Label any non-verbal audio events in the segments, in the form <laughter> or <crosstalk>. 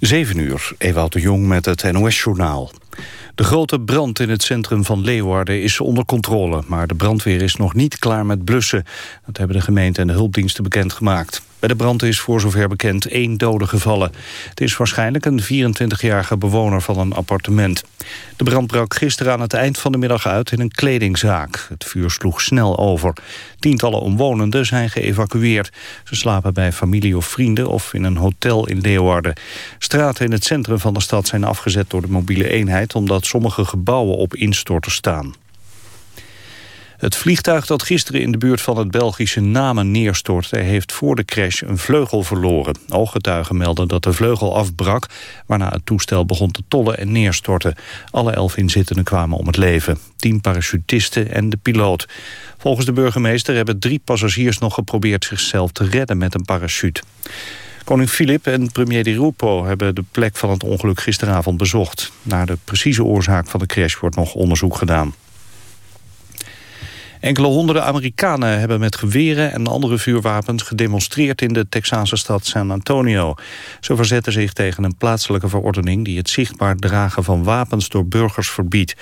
7 uur, Ewout de Jong met het NOS-journaal. De grote brand in het centrum van Leeuwarden is onder controle... maar de brandweer is nog niet klaar met blussen. Dat hebben de gemeente en de hulpdiensten bekendgemaakt. Bij de brand is voor zover bekend één dode gevallen. Het is waarschijnlijk een 24-jarige bewoner van een appartement. De brand brak gisteren aan het eind van de middag uit in een kledingzaak. Het vuur sloeg snel over. Tientallen omwonenden zijn geëvacueerd. Ze slapen bij familie of vrienden of in een hotel in Leeuwarden. Straten in het centrum van de stad zijn afgezet door de mobiele eenheid... omdat sommige gebouwen op instorten staan. Het vliegtuig dat gisteren in de buurt van het Belgische Namen neerstortte... heeft voor de crash een vleugel verloren. Ooggetuigen melden dat de vleugel afbrak... waarna het toestel begon te tollen en neerstorten. Alle elf inzittenden kwamen om het leven. Tien parachutisten en de piloot. Volgens de burgemeester hebben drie passagiers nog geprobeerd... zichzelf te redden met een parachute. Koning Filip en premier Di Rupo hebben de plek van het ongeluk gisteravond bezocht. Naar de precieze oorzaak van de crash wordt nog onderzoek gedaan. Enkele honderden Amerikanen hebben met geweren en andere vuurwapens gedemonstreerd in de Texaanse stad San Antonio. Ze verzetten zich tegen een plaatselijke verordening die het zichtbaar dragen van wapens door burgers verbiedt.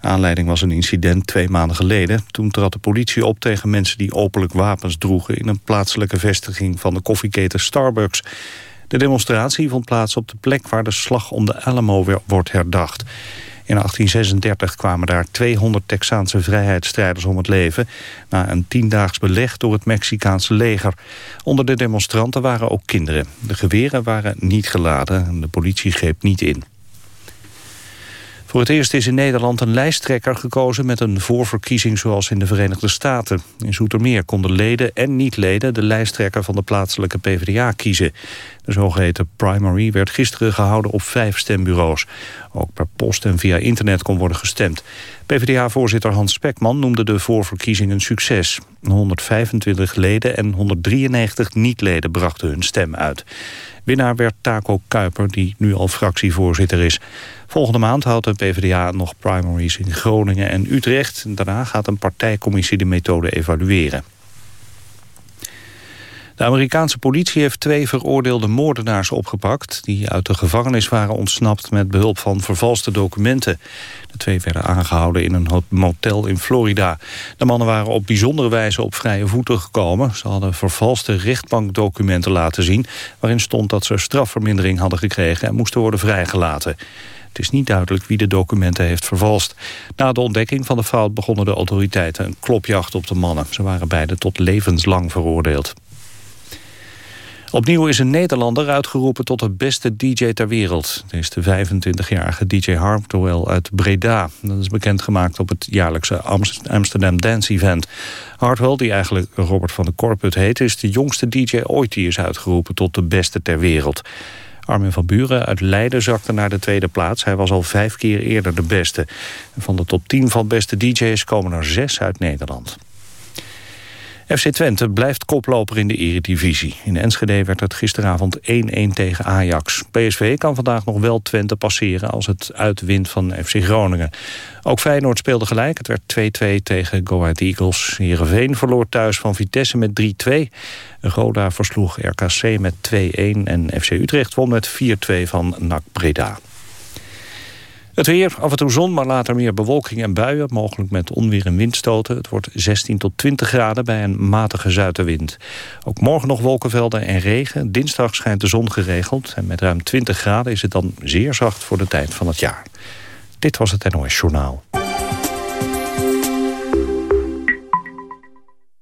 Aanleiding was een incident twee maanden geleden. Toen trad de politie op tegen mensen die openlijk wapens droegen in een plaatselijke vestiging van de koffieketen Starbucks. De demonstratie vond plaats op de plek waar de slag om de Alamo wordt herdacht. In 1836 kwamen daar 200 Texaanse vrijheidsstrijders om het leven... na een tiendaags beleg door het Mexicaanse leger. Onder de demonstranten waren ook kinderen. De geweren waren niet geladen en de politie greep niet in. Voor het eerst is in Nederland een lijsttrekker gekozen met een voorverkiezing zoals in de Verenigde Staten. In Zoetermeer konden leden en niet-leden de lijsttrekker van de plaatselijke PvdA kiezen. De zogeheten primary werd gisteren gehouden op vijf stembureaus. Ook per post en via internet kon worden gestemd. PvdA-voorzitter Hans Spekman noemde de voorverkiezing een succes. 125 leden en 193 niet-leden brachten hun stem uit. Winnaar werd Taco Kuiper, die nu al fractievoorzitter is. Volgende maand houdt de PvdA nog primaries in Groningen en Utrecht. Daarna gaat een partijcommissie de methode evalueren. De Amerikaanse politie heeft twee veroordeelde moordenaars opgepakt... die uit de gevangenis waren ontsnapt met behulp van vervalste documenten. De twee werden aangehouden in een motel in Florida. De mannen waren op bijzondere wijze op vrije voeten gekomen. Ze hadden vervalste rechtbankdocumenten laten zien... waarin stond dat ze strafvermindering hadden gekregen... en moesten worden vrijgelaten. Het is niet duidelijk wie de documenten heeft vervalst. Na de ontdekking van de fout begonnen de autoriteiten een klopjacht op de mannen. Ze waren beide tot levenslang veroordeeld. Opnieuw is een Nederlander uitgeroepen tot de beste DJ ter wereld. Het is de 25-jarige DJ Hardwell uit Breda. Dat is bekendgemaakt op het jaarlijkse Amsterdam Dance Event. Hardwell, die eigenlijk Robert van der Korput heet... is de jongste DJ ooit die is uitgeroepen tot de beste ter wereld. Armin van Buren uit Leiden zakte naar de tweede plaats. Hij was al vijf keer eerder de beste. Van de top 10 van beste DJ's komen er zes uit Nederland. FC Twente blijft koploper in de eredivisie. In Enschede werd het gisteravond 1-1 tegen Ajax. PSV kan vandaag nog wel Twente passeren als het uitwint van FC Groningen. Ook Feyenoord speelde gelijk. Het werd 2-2 tegen Go Ahead Eagles. Heerenveen verloor thuis van Vitesse met 3-2. Roda versloeg RKC met 2-1 en FC Utrecht won met 4-2 van NAC Breda. Het weer, af en toe zon, maar later meer bewolking en buien. Mogelijk met onweer en windstoten. Het wordt 16 tot 20 graden bij een matige zuidenwind. Ook morgen nog wolkenvelden en regen. Dinsdag schijnt de zon geregeld. En met ruim 20 graden is het dan zeer zacht voor de tijd van het jaar. Dit was het NOS Journaal.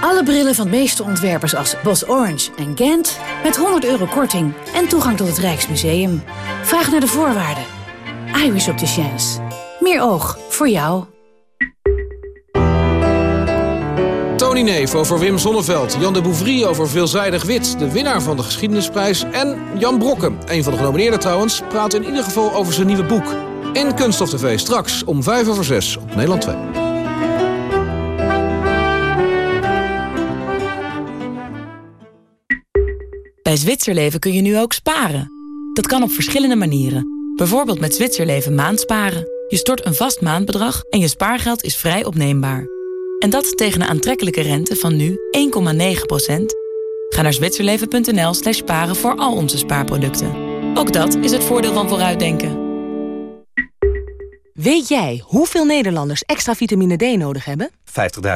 Alle brillen van de meeste ontwerpers als Bos Orange en Gent... met 100 euro korting en toegang tot het Rijksmuseum. Vraag naar de voorwaarden. iWish Opticians. Meer oog voor jou. Tony Neef over Wim Sonneveld. Jan de Bouvrie over Veelzijdig Wit, de winnaar van de Geschiedenisprijs. En Jan Brokken, een van de genomineerden trouwens, praat in ieder geval over zijn nieuwe boek. In Kunststof TV straks om 5 over 6 op Nederland 2. Bij Zwitserleven kun je nu ook sparen. Dat kan op verschillende manieren. Bijvoorbeeld met Zwitserleven maandsparen. Je stort een vast maandbedrag en je spaargeld is vrij opneembaar. En dat tegen een aantrekkelijke rente van nu 1,9%. Ga naar zwitserleven.nl slash sparen voor al onze spaarproducten. Ook dat is het voordeel van vooruitdenken. Weet jij hoeveel Nederlanders extra vitamine D nodig hebben?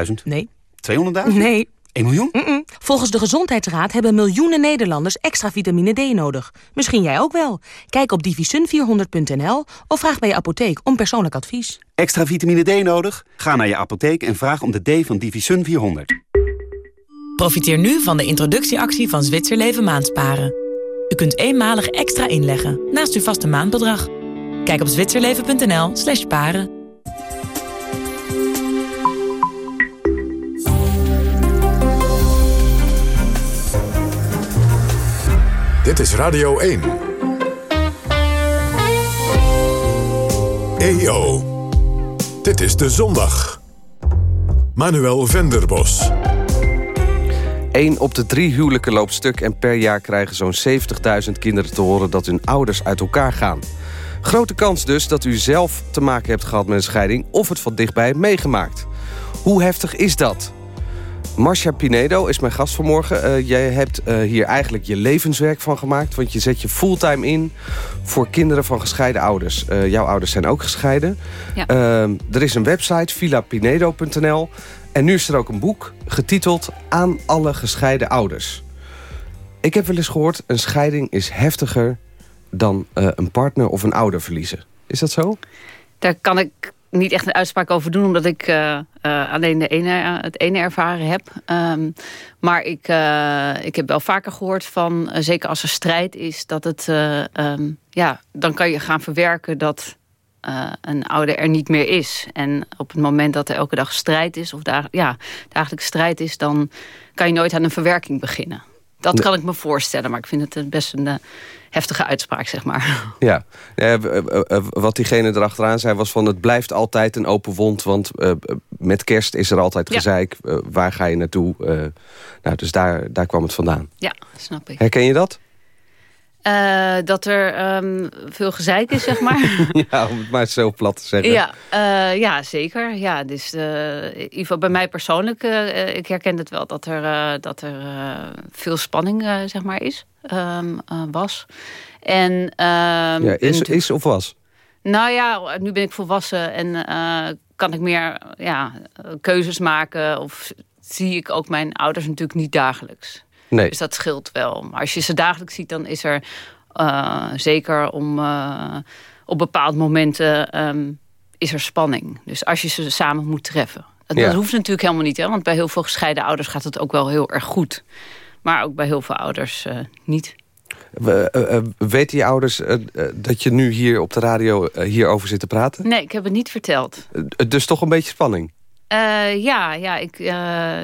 50.000. Nee. 200.000? Nee. 1 miljoen? Mm -mm. Volgens de Gezondheidsraad hebben miljoenen Nederlanders extra vitamine D nodig. Misschien jij ook wel. Kijk op divisun400.nl of vraag bij je apotheek om persoonlijk advies. Extra vitamine D nodig? Ga naar je apotheek en vraag om de D van Divisun 400. Profiteer nu van de introductieactie van Zwitserleven Maandsparen. U kunt eenmalig extra inleggen naast uw vaste maandbedrag. Kijk op zwitserleven.nl slash paren. Dit is Radio 1. EO. Dit is de zondag. Manuel Venderbos. 1 op de drie huwelijken loopt stuk... en per jaar krijgen zo'n 70.000 kinderen te horen... dat hun ouders uit elkaar gaan. Grote kans dus dat u zelf te maken hebt gehad met een scheiding... of het van dichtbij meegemaakt. Hoe heftig is dat? Marcia Pinedo is mijn gast vanmorgen. Uh, jij hebt uh, hier eigenlijk je levenswerk van gemaakt... want je zet je fulltime in voor kinderen van gescheiden ouders. Uh, jouw ouders zijn ook gescheiden. Ja. er is een website, villapinedo.nl... en nu is er ook een boek getiteld Aan alle gescheiden ouders. Ik heb wel eens gehoord, een scheiding is heftiger... dan een partner of een ouder verliezen. Is dat zo? Daar kan ik niet echt een uitspraak over doen, omdat ik uh, uh, alleen de ene, uh, het ene ervaren heb. Um, maar ik, ik heb wel vaker gehoord van, zeker als er strijd is, dat het, um, ja, dan kan je gaan verwerken dat een ouder er niet meer is. En op het moment dat er elke dag strijd is, of dag, ja, dagelijks strijd is, dan kan je nooit aan een verwerking beginnen. Dat kan ik me voorstellen, maar ik vind het best een heftige uitspraak, zeg maar. <laughs> Ja, eh, wat diegene erachteraan zei was van... het blijft altijd een open wond, want uh, met kerst is er altijd Ja. gezeik. Uh, waar ga je naartoe? Nou, dus daar, daar kwam het vandaan. Ja, snap ik. Herken je dat? Uh, dat er um, veel gezeik is, zeg maar. <laughs> ja, om het maar zo plat te zeggen. Ja, uh, ja zeker. Ja, dus, uh, in ieder geval bij mij persoonlijk, ik herken het wel dat er, dat er veel spanning zeg maar is, um, was. En, ja, is, is of was? Nou ja, nu ben ik volwassen en kan ik meer ja, keuzes maken of zie ik ook mijn ouders natuurlijk niet dagelijks. Nee. Dus dat scheelt wel. Maar als je ze dagelijks ziet, dan is er uh, zeker om uh, op bepaalde momenten um, is er spanning. Dus als je ze samen moet treffen. Dat, Ja. dat hoeft natuurlijk helemaal niet, hè? want bij heel veel gescheiden ouders gaat het ook wel heel erg goed. Maar ook bij heel veel ouders uh, niet. We, weten je ouders dat je nu hier op de radio hierover zit te praten? Nee, ik heb het niet verteld. dus toch een beetje spanning? ja, ja, ik,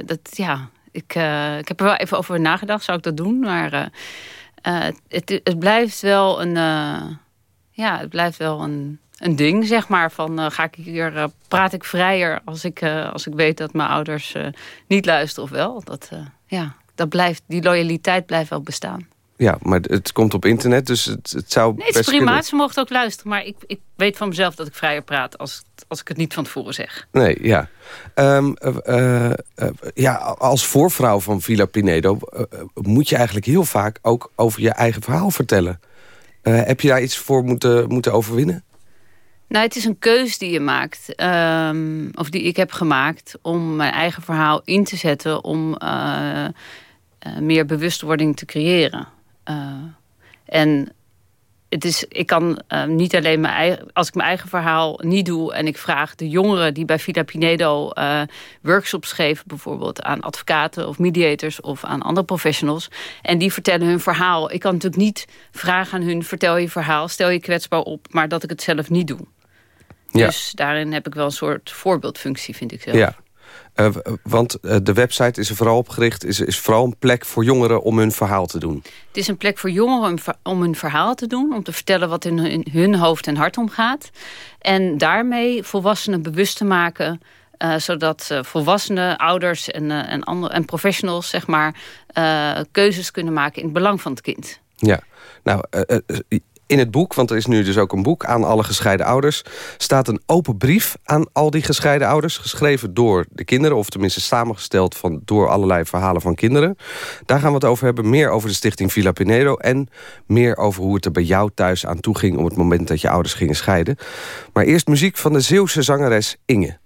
dat, ja, ik, uh, ik heb er wel even over nagedacht, zou ik dat doen? Maar uh, uh, het, het, blijft wel een, ja, het blijft wel een, een ding, zeg maar. Van ga ik hier, praat ik vrijer als ik, als ik weet dat mijn ouders niet luisteren of wel? Dat, ja, dat blijft, die loyaliteit blijft wel bestaan. Ja, maar het komt op internet, dus het, het zou nee, het is prima, kunnen... ze mochten ook luisteren. Maar ik, ik weet van mezelf dat ik vrijer praat als, als ik het niet van tevoren zeg. Nee, ja. Um, uh, uh, ja, als voorvrouw van Villa Pinedo... Moet je eigenlijk heel vaak ook over je eigen verhaal vertellen. Heb je daar iets voor moeten, moeten overwinnen? Nou, het is een keus die je maakt. Um, of die ik heb gemaakt om mijn eigen verhaal in te zetten... om uh, meer bewustwording te creëren. Uh, en het is, ik kan uh, niet alleen mijn eigen, als ik mijn eigen verhaal niet doe en ik vraag de jongeren die bij Villa Pinedo uh, workshops geven, bijvoorbeeld aan advocaten of mediators of aan andere professionals, en die vertellen hun verhaal. Ik kan natuurlijk niet vragen aan hun: vertel je verhaal, stel je kwetsbaar op, maar dat ik het zelf niet doe. Ja. Dus daarin heb ik wel een soort voorbeeldfunctie, vind ik zelf. Ja. Uh, want uh, de website is er vooral op gericht... Is, is vooral een plek voor jongeren om hun verhaal te doen. Het is een plek voor jongeren om hun verhaal te doen... om te vertellen wat in hun, in hun hoofd en hart omgaat. En daarmee volwassenen bewust te maken... Uh, zodat volwassenen, ouders en, en, andere, en professionals zeg maar, keuzes kunnen maken in het belang van het kind. Ja, nou, in het boek, want er is nu dus ook een boek aan alle gescheiden ouders... staat een open brief aan al die gescheiden ouders... geschreven door de kinderen, of tenminste samengesteld van, door allerlei verhalen van kinderen. Daar gaan we het over hebben. Meer over de stichting Villa Pinedo... en meer over hoe het er bij jou thuis aan toe ging... op het moment dat je ouders gingen scheiden. Maar eerst muziek van de Zeeuwse zangeres Inge.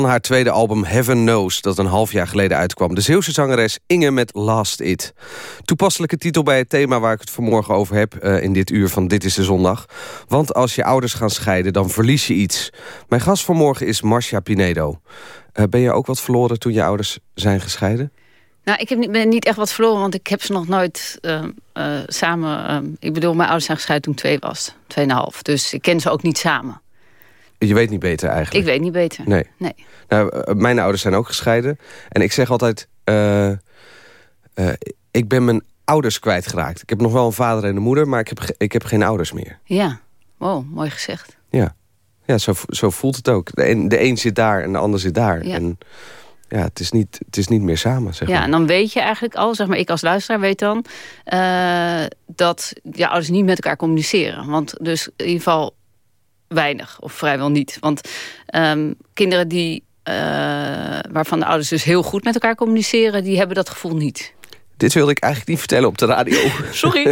Van haar tweede album Heaven Knows... dat een half jaar geleden uitkwam. De Zeeuwse zangeres Inge met Last It. Toepasselijke titel bij het thema waar ik het vanmorgen over heb... Uh, in dit uur van Dit is de Zondag. Want als je ouders gaan scheiden, dan verlies je iets. Mijn gast vanmorgen is Marcia Pinedo. Uh, ben je ook wat verloren toen je ouders zijn gescheiden? Nou, ik heb niet, ben niet echt wat verloren, want ik heb ze nog nooit uh, samen... ik bedoel, mijn ouders zijn gescheiden toen twee was, tweeënhalf. Dus ik ken ze ook niet samen. Je weet niet beter eigenlijk? Ik weet niet beter. Nee. nee. Nou, eh, mijn ouders zijn ook gescheiden. En ik zeg altijd... Uh, uh, ik ben mijn ouders kwijtgeraakt. Ik heb nog wel een vader en een moeder... maar ik heb, ik heb geen ouders meer. Ja, wow, mooi gezegd. Ja, ja zo, zo voelt het ook. De een, de een zit daar en de ander zit daar. Ja. En ja, het is niet, het is niet meer samen, zeg Ja, maar. en dan weet je eigenlijk al, zeg maar, ik als luisteraar weet dan... Uh, dat je ouders niet met elkaar communiceren. Want dus in ieder geval weinig of vrijwel niet. Want um, kinderen die, uh, waarvan de ouders dus heel goed met elkaar communiceren... die hebben dat gevoel niet. Dit wilde ik eigenlijk niet vertellen op de radio. <laughs> <laughs> Sorry.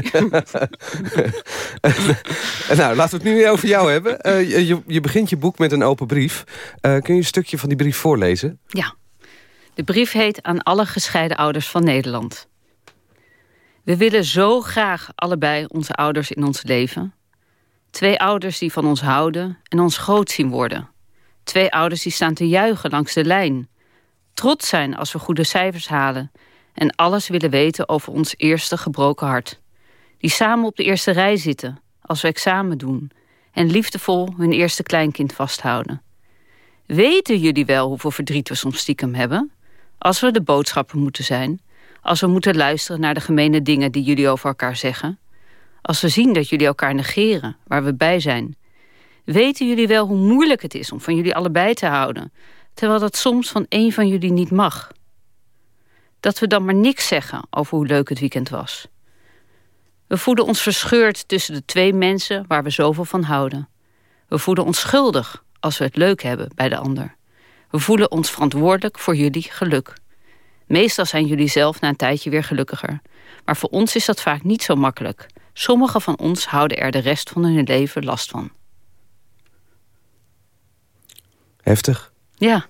nou, laten we het nu weer over jou hebben. Uh, je, je begint je boek met een open brief. Uh, kun je een stukje van die brief voorlezen? Ja. De brief heet aan alle gescheiden ouders van Nederland. We willen zo graag allebei onze ouders in ons leven... Twee ouders die van ons houden en ons groot zien worden. Twee ouders die staan te juichen langs de lijn. Trots zijn als we goede cijfers halen. En alles willen weten over ons eerste gebroken hart. Die samen op de eerste rij zitten als we examen doen. En liefdevol hun eerste kleinkind vasthouden. Weten jullie wel hoeveel verdriet we soms stiekem hebben? Als we de boodschapper moeten zijn. Als we moeten luisteren naar de gemene dingen die jullie over elkaar zeggen. Als we zien dat jullie elkaar negeren, waar we bij zijn. Weten jullie wel hoe moeilijk het is om van jullie allebei te houden... terwijl dat soms van één van jullie niet mag? Dat we dan maar niks zeggen over hoe leuk het weekend was. We voelen ons verscheurd tussen de twee mensen waar we zoveel van houden. We voelen ons schuldig als we het leuk hebben bij de ander. We voelen ons verantwoordelijk voor jullie geluk. Meestal zijn jullie zelf na een tijdje weer gelukkiger. Maar voor ons is dat vaak niet zo makkelijk. Sommigen van ons houden er de rest van hun leven last van. Heftig. Ja.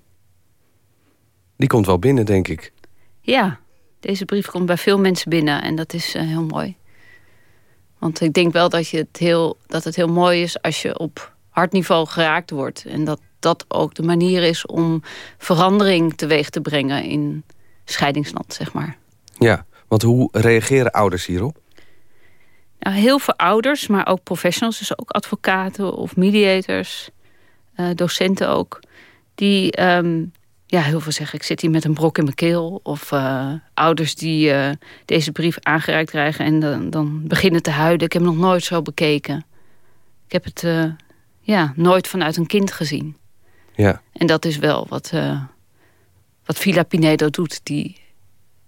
Die komt wel binnen, denk ik. Ja, deze brief komt bij veel mensen binnen en dat is uh, heel mooi. Want ik denk wel dat, je het heel, dat het heel mooi is als je op hartniveau geraakt wordt. En dat dat ook de manier is om verandering teweeg te brengen in scheidingsland, zeg maar. Ja, want hoe reageren ouders hierop? Nou, heel veel ouders, maar ook professionals, dus ook advocaten of mediators, uh, docenten ook, die um, ja, heel veel zeggen, ik zit hier met een brok in mijn keel. Of uh, ouders die uh, deze brief aangereikt krijgen en dan, dan beginnen te huilen. Ik heb hem nog nooit zo bekeken. Ik heb het ja, nooit vanuit een kind gezien. Ja. En dat is wel wat, wat Villa Pinedo doet. Die,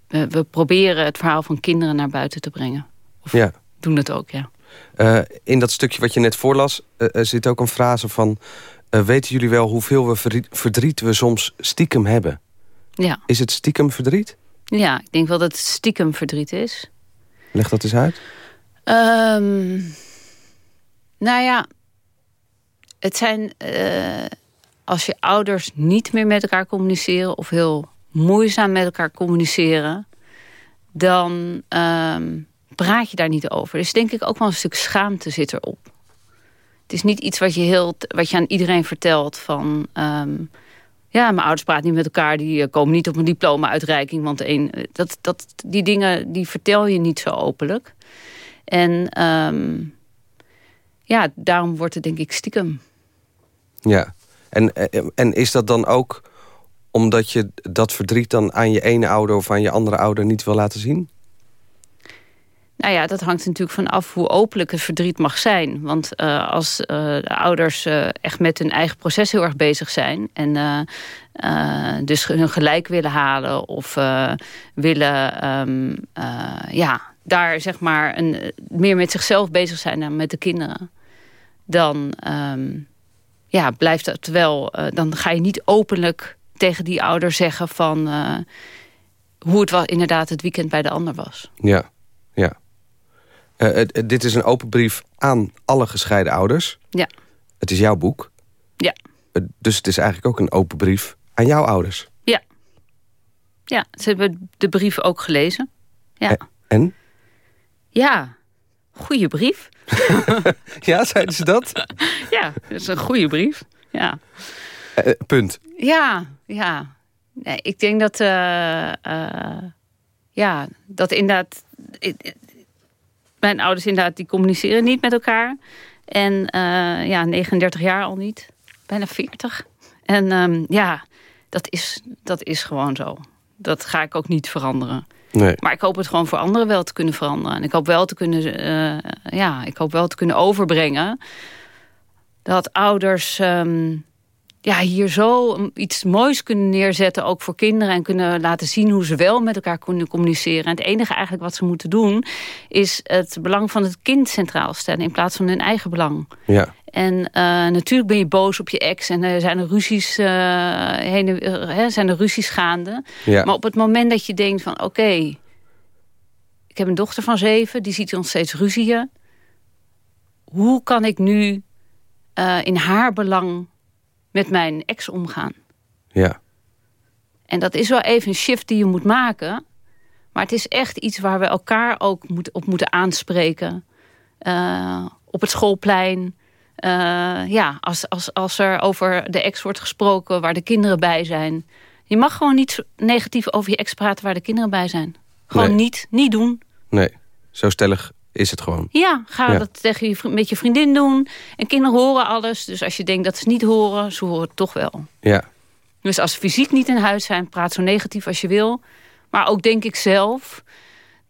we proberen het verhaal van kinderen naar buiten te brengen. Of ja. Doen het ook, ja. in dat stukje wat je net voorlas zit ook een frase van... Uh, weten jullie wel hoeveel we verdriet we soms stiekem hebben? Ja. Is het stiekem verdriet? Ja, ik denk wel dat het stiekem verdriet is. Leg dat eens uit. Um, nou ja, het zijn... Als je ouders niet meer met elkaar communiceren... of heel moeizaam met elkaar communiceren... dan um, praat je daar niet over. Dus denk ik ook wel een stuk schaamte zit erop. Het is niet iets wat je, heel, wat je aan iedereen vertelt van... Um, ja, mijn ouders praten niet met elkaar, die komen niet op een diploma-uitreiking. Want een, dat, dat, die dingen die vertel je niet zo openlijk. En um, ja, daarom wordt het denk ik stiekem. Ja, en, en is dat dan ook omdat je dat verdriet dan aan je ene ouder of aan je andere ouder niet wil laten zien? Nou ja, dat hangt natuurlijk van af hoe openlijk het verdriet mag zijn. Want uh, als uh, de ouders uh, echt met hun eigen proces heel erg bezig zijn... en dus hun gelijk willen halen of willen um, ja, daar zeg maar een, meer met zichzelf bezig zijn dan met de kinderen... dan um, ja, blijft het wel... dan ga je niet openlijk tegen die ouder zeggen van... hoe het wel inderdaad het weekend bij de ander was. Ja, ja. Uh, dit is een open brief aan alle gescheiden ouders. Ja. Het is jouw boek. Ja. Uh, dus het is eigenlijk ook een open brief aan jouw ouders. Ja. Ja, ze hebben de brief ook gelezen. Ja. En? Ja, goede brief. <laughs> ja, zeiden ze dat? <laughs> ja, dat is een goede brief. Ja. Uh, punt. Ja, ja. Nee, ik denk dat... ja, dat inderdaad mijn ouders inderdaad, die communiceren niet met elkaar. En uh, ja, 39 jaar al niet. Bijna 40. En um, ja, dat is, dat is gewoon zo. Dat ga ik ook niet veranderen. Nee. Maar ik hoop het gewoon voor anderen wel te kunnen veranderen. En ik hoop wel te kunnen, uh, ja, ik hoop wel te kunnen overbrengen... dat ouders... Um, ja, hier zo iets moois kunnen neerzetten, ook voor kinderen... en kunnen laten zien hoe ze wel met elkaar kunnen communiceren. En het enige eigenlijk wat ze moeten doen... is het belang van het kind centraal stellen... in plaats van hun eigen belang. Ja. En uh, natuurlijk ben je boos op je ex... en er zijn er ruzies, uh, heen, uh, zijn er ruzies gaande. Ja. Maar op het moment dat je denkt van... oké, okay, ik heb een dochter van zeven, die ziet ons steeds ruzieën. Hoe kan ik nu in haar belang met mijn ex omgaan. Ja. En dat is wel even een shift die je moet maken. Maar het is echt iets waar we elkaar ook moet, op moeten aanspreken. Uh, op het schoolplein. Uh, ja, als, als, als er over de ex wordt gesproken waar de kinderen bij zijn. Je mag gewoon niet negatief over je ex praten waar de kinderen bij zijn. Gewoon nee. niet, niet doen. Nee, zo stellig is het gewoon. Ja, ga ja. dat tegen je, met je vriendin doen. En kinderen horen alles. Dus als je denkt dat ze niet horen, ze horen het toch wel. Ja. Dus als ze fysiek niet in huis zijn, praat zo negatief als je wil. Maar ook denk ik zelf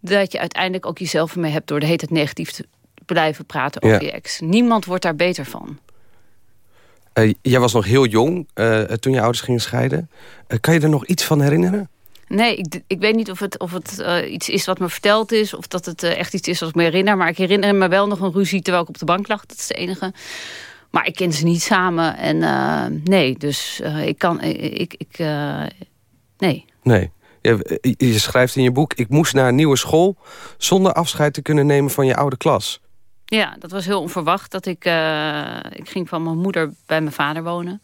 dat je uiteindelijk ook jezelf ermee hebt... door de hele tijd negatief te blijven praten over je ex. Niemand wordt daar beter van. Uh, jij was nog heel jong uh, toen je ouders gingen scheiden. Uh, kan je er nog iets van herinneren? Nee, ik, ik weet niet of het, of het iets is wat me verteld is... of dat het echt iets is wat ik me herinner. Maar ik herinner me wel nog een ruzie terwijl ik op de bank lag. Dat is de enige. Maar ik ken ze niet samen. En nee, dus ik kan... Ik, ik, nee. Nee. Je, je schrijft in je boek... ik moest naar een nieuwe school... zonder afscheid te kunnen nemen van je oude klas. Ja, dat was heel onverwacht. Dat ik, uh, ik ging van mijn moeder bij mijn vader wonen.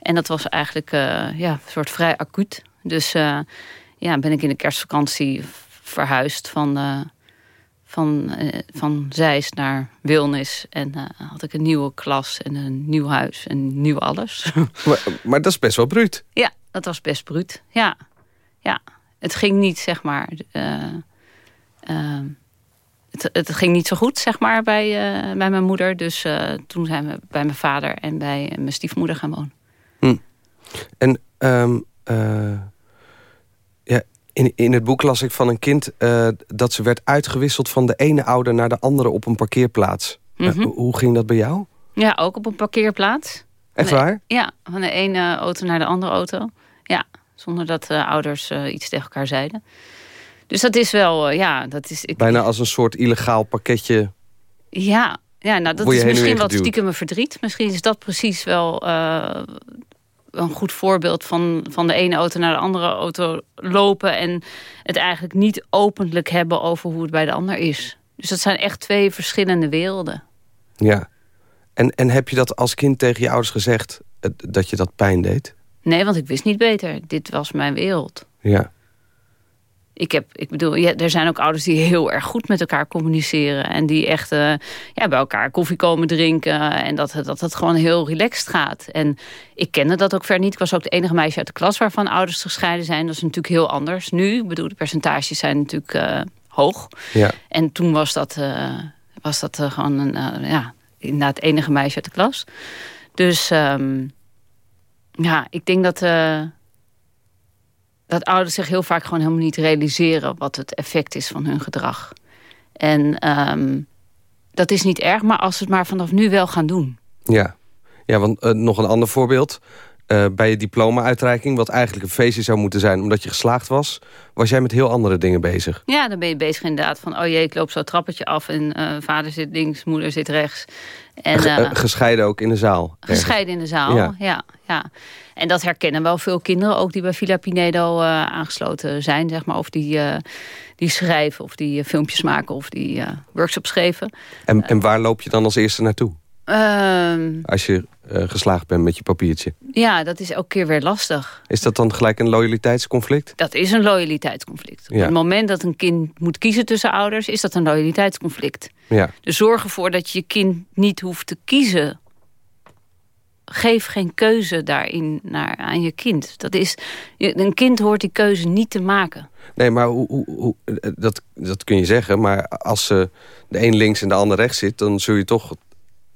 En dat was eigenlijk uh, ja, een soort vrij acuut. Dus uh, ja, ben ik in de kerstvakantie verhuisd van, van, van Zeist naar Wilnis. En had ik een nieuwe klas en een nieuw huis en nieuw alles. <laughs> Maar, maar dat is best wel bruut. Ja, dat was best bruut. Ja, ja. het ging niet, zeg maar het, het, ging niet zo goed, zeg maar, bij, uh, bij mijn moeder. Dus uh, toen zijn we bij mijn vader en bij mijn stiefmoeder gaan wonen. Hm. En um, uh, ja, in, in het boek las ik van een kind... dat ze werd uitgewisseld van de ene ouder naar de andere op een parkeerplaats. Mm -hmm. hoe ging dat bij jou? Ja, ook op een parkeerplaats. Echt waar? Ja, van de ene auto naar de andere auto. Ja, zonder dat ouders iets tegen elkaar zeiden. Dus dat is wel, eh, ja, dat is... Ik, Bijna als een soort illegaal pakketje. Ja, ja nou dat is misschien wat stiekem me verdriet. Misschien is dat precies wel een goed voorbeeld van, van de ene auto naar de andere auto lopen. En het eigenlijk niet openlijk hebben over hoe het bij de ander is. Dus dat zijn echt twee verschillende werelden. Ja. En, en heb je dat als kind tegen je ouders gezegd dat je dat pijn deed? Nee, want ik wist niet beter. Dit was mijn wereld. Ja ik, heb, ik bedoel, ja, er zijn ook ouders die heel erg goed met elkaar communiceren. En die echt uh, ja, bij elkaar koffie komen drinken. En dat, dat het gewoon heel relaxed gaat. En ik kende dat ook ver niet. Ik was ook de enige meisje uit de klas waarvan ouders gescheiden zijn. Dat is natuurlijk heel anders nu. Ik bedoel, de percentages zijn natuurlijk uh, hoog. Ja. En toen was dat, uh, was dat gewoon een, ja, inderdaad het enige meisje uit de klas. Dus um, ja, ik denk dat dat ouders zich heel vaak gewoon helemaal niet realiseren... wat het effect is van hun gedrag. En um, dat is niet erg, maar als ze het maar vanaf nu wel gaan doen. Ja, ja want uh, nog een ander voorbeeld. Uh, bij je diploma-uitreiking, wat eigenlijk een feestje zou moeten zijn... omdat je geslaagd was, was jij met heel andere dingen bezig. Ja, dan ben je bezig inderdaad van... oh jee, ik loop zo trappetje af en uh, vader zit links, moeder zit rechts. En, Ge gescheiden ook in de zaal? Gescheiden in de zaal, ja. ja, ja. En dat herkennen wel veel kinderen, ook die bij Villa Pinedo aangesloten zijn, zeg maar. Of die, die schrijven, of die filmpjes maken, of die workshops geven. En, en waar loop je dan als eerste naartoe? Ehm, als je geslaagd bent met je papiertje. Ja, dat is elke keer weer lastig. Is dat dan gelijk een loyaliteitsconflict? Dat is een loyaliteitsconflict. Ja. Op het moment dat een kind moet kiezen tussen ouders... is dat een loyaliteitsconflict. Ja. Dus zorg ervoor dat je je kind niet hoeft te kiezen geef geen keuze daarin naar, aan je kind. Dat is, een kind hoort die keuze niet te maken. Nee, maar hoe, hoe, hoe, dat, dat kun je zeggen. Maar als uh, de een links en de ander rechts zit... dan zul je toch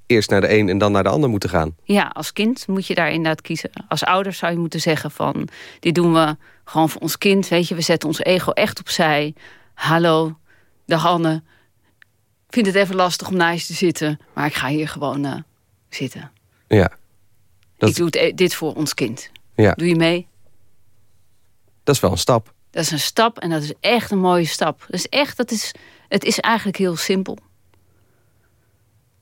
eerst naar de een en dan naar de ander moeten gaan. Ja, als kind moet je daar inderdaad kiezen. Als ouder zou je moeten zeggen van... dit doen we gewoon voor ons kind. Weet je, we zetten ons ego echt opzij. Hallo, de Hanne. Ik vind het even lastig om naast je te zitten. Maar ik ga hier gewoon uh, zitten. Ja. Ik doe e- dit voor ons kind. Ja. Doe je mee? Dat is wel een stap. Dat is een stap en dat is echt een mooie stap. Dat is echt, dat is, het is eigenlijk heel simpel.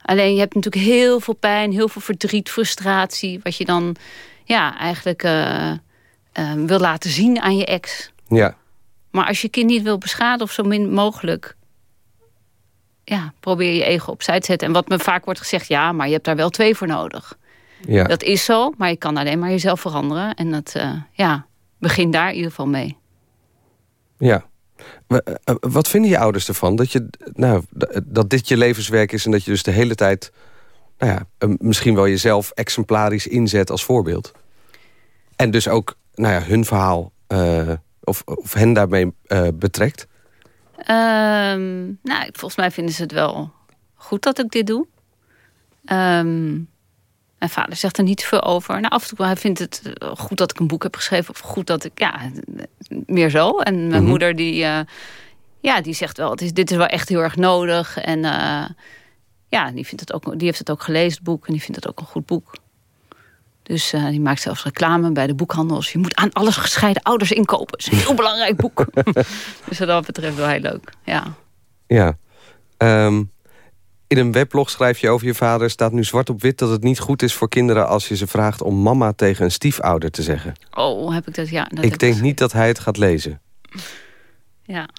Alleen je hebt natuurlijk heel veel pijn, heel veel verdriet, frustratie... wat je dan ja, eigenlijk uh, uh, wil laten zien aan je ex. Ja. Maar als je kind niet wil beschaden of zo min mogelijk... ja, probeer je ego opzij te zetten. En wat me vaak wordt gezegd, ja, maar je hebt daar wel twee voor nodig. Ja. Dat is zo, maar je kan alleen maar jezelf veranderen. En dat, uh, ja, begin daar in ieder geval mee. Ja. Wat vinden je ouders ervan? Dat, je, nou, dat dit je levenswerk is en dat je dus de hele tijd... Nou ja, misschien wel jezelf exemplarisch inzet als voorbeeld. En dus ook nou ja, hun verhaal uh, of, of hen daarmee betrekt? Um, nou, volgens mij vinden ze het wel goed dat ik dit doe. Um, Mijn vader zegt er niet veel over. Nou, af en toe hij vindt het eh, goed dat ik een boek heb geschreven. Of goed dat ik, ja, meer zo. En mijn Mhm. moeder die, eh, ja, die zegt wel, het is, dit is wel echt heel erg nodig. En eh, ja, die, vindt het ook, die heeft het ook gelezen, het boek. En die vindt het ook een goed boek. Dus die maakt zelfs reclame bij de boekhandels. Je moet aan alles gescheiden ouders inkopen. Het is een heel belangrijk boek. <laughs> dus wat dat betreft wel heel leuk. Ja. Ja. Ehm, in een weblog schrijf je over je vader... staat nu zwart op wit dat het niet goed is voor kinderen... als je ze vraagt om mama tegen een stiefouder te zeggen. Oh, heb ik dat? Ja, dat ik denk niet dat hij het gaat lezen. Ja.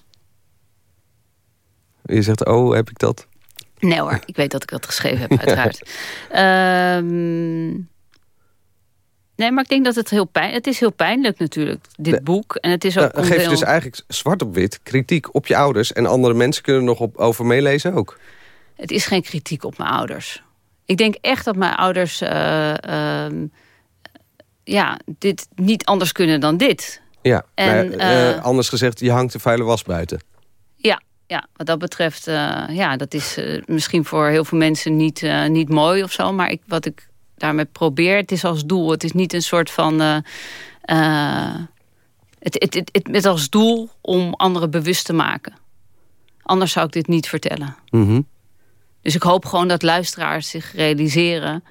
Je zegt, oh, heb ik dat? Nee hoor, ik weet dat ik dat geschreven heb, uiteraard. <laughs> Ehm, nee, maar ik denk dat het heel pijn... Het is heel pijnlijk natuurlijk, dit boek. En het is ook Dan geef je dus eigenlijk zwart op wit kritiek op je ouders... en andere mensen kunnen er nog op, over meelezen ook. Het is geen kritiek op mijn ouders. Ik denk echt dat mijn ouders... eh, ehm, ja, dit niet anders kunnen dan dit. Ja, En, maar, eh, eh, anders gezegd, je hangt de vuile was buiten. Ja, ja wat dat betreft, ja, dat is misschien voor heel veel mensen niet, niet mooi of zo. Maar ik, wat ik daarmee probeer, het is als doel. Het is niet een soort van... het, het, het, het met als doel om anderen bewust te maken. Anders zou ik dit niet vertellen. Mhm. Dus ik hoop gewoon dat luisteraars zich realiseren...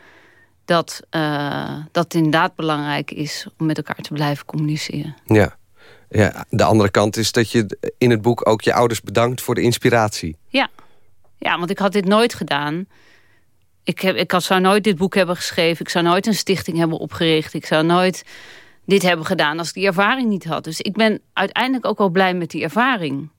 dat eh, dat het inderdaad belangrijk is om met elkaar te blijven communiceren. Ja. ja. De andere kant is dat je in het boek ook je ouders bedankt voor de inspiratie. Ja. ja, want ik had dit nooit gedaan. Ik, heb, ik had, zou nooit dit boek hebben geschreven. Ik zou nooit een stichting hebben opgericht. Ik zou nooit dit hebben gedaan als ik die ervaring niet had. Dus ik ben uiteindelijk ook wel blij met die ervaring.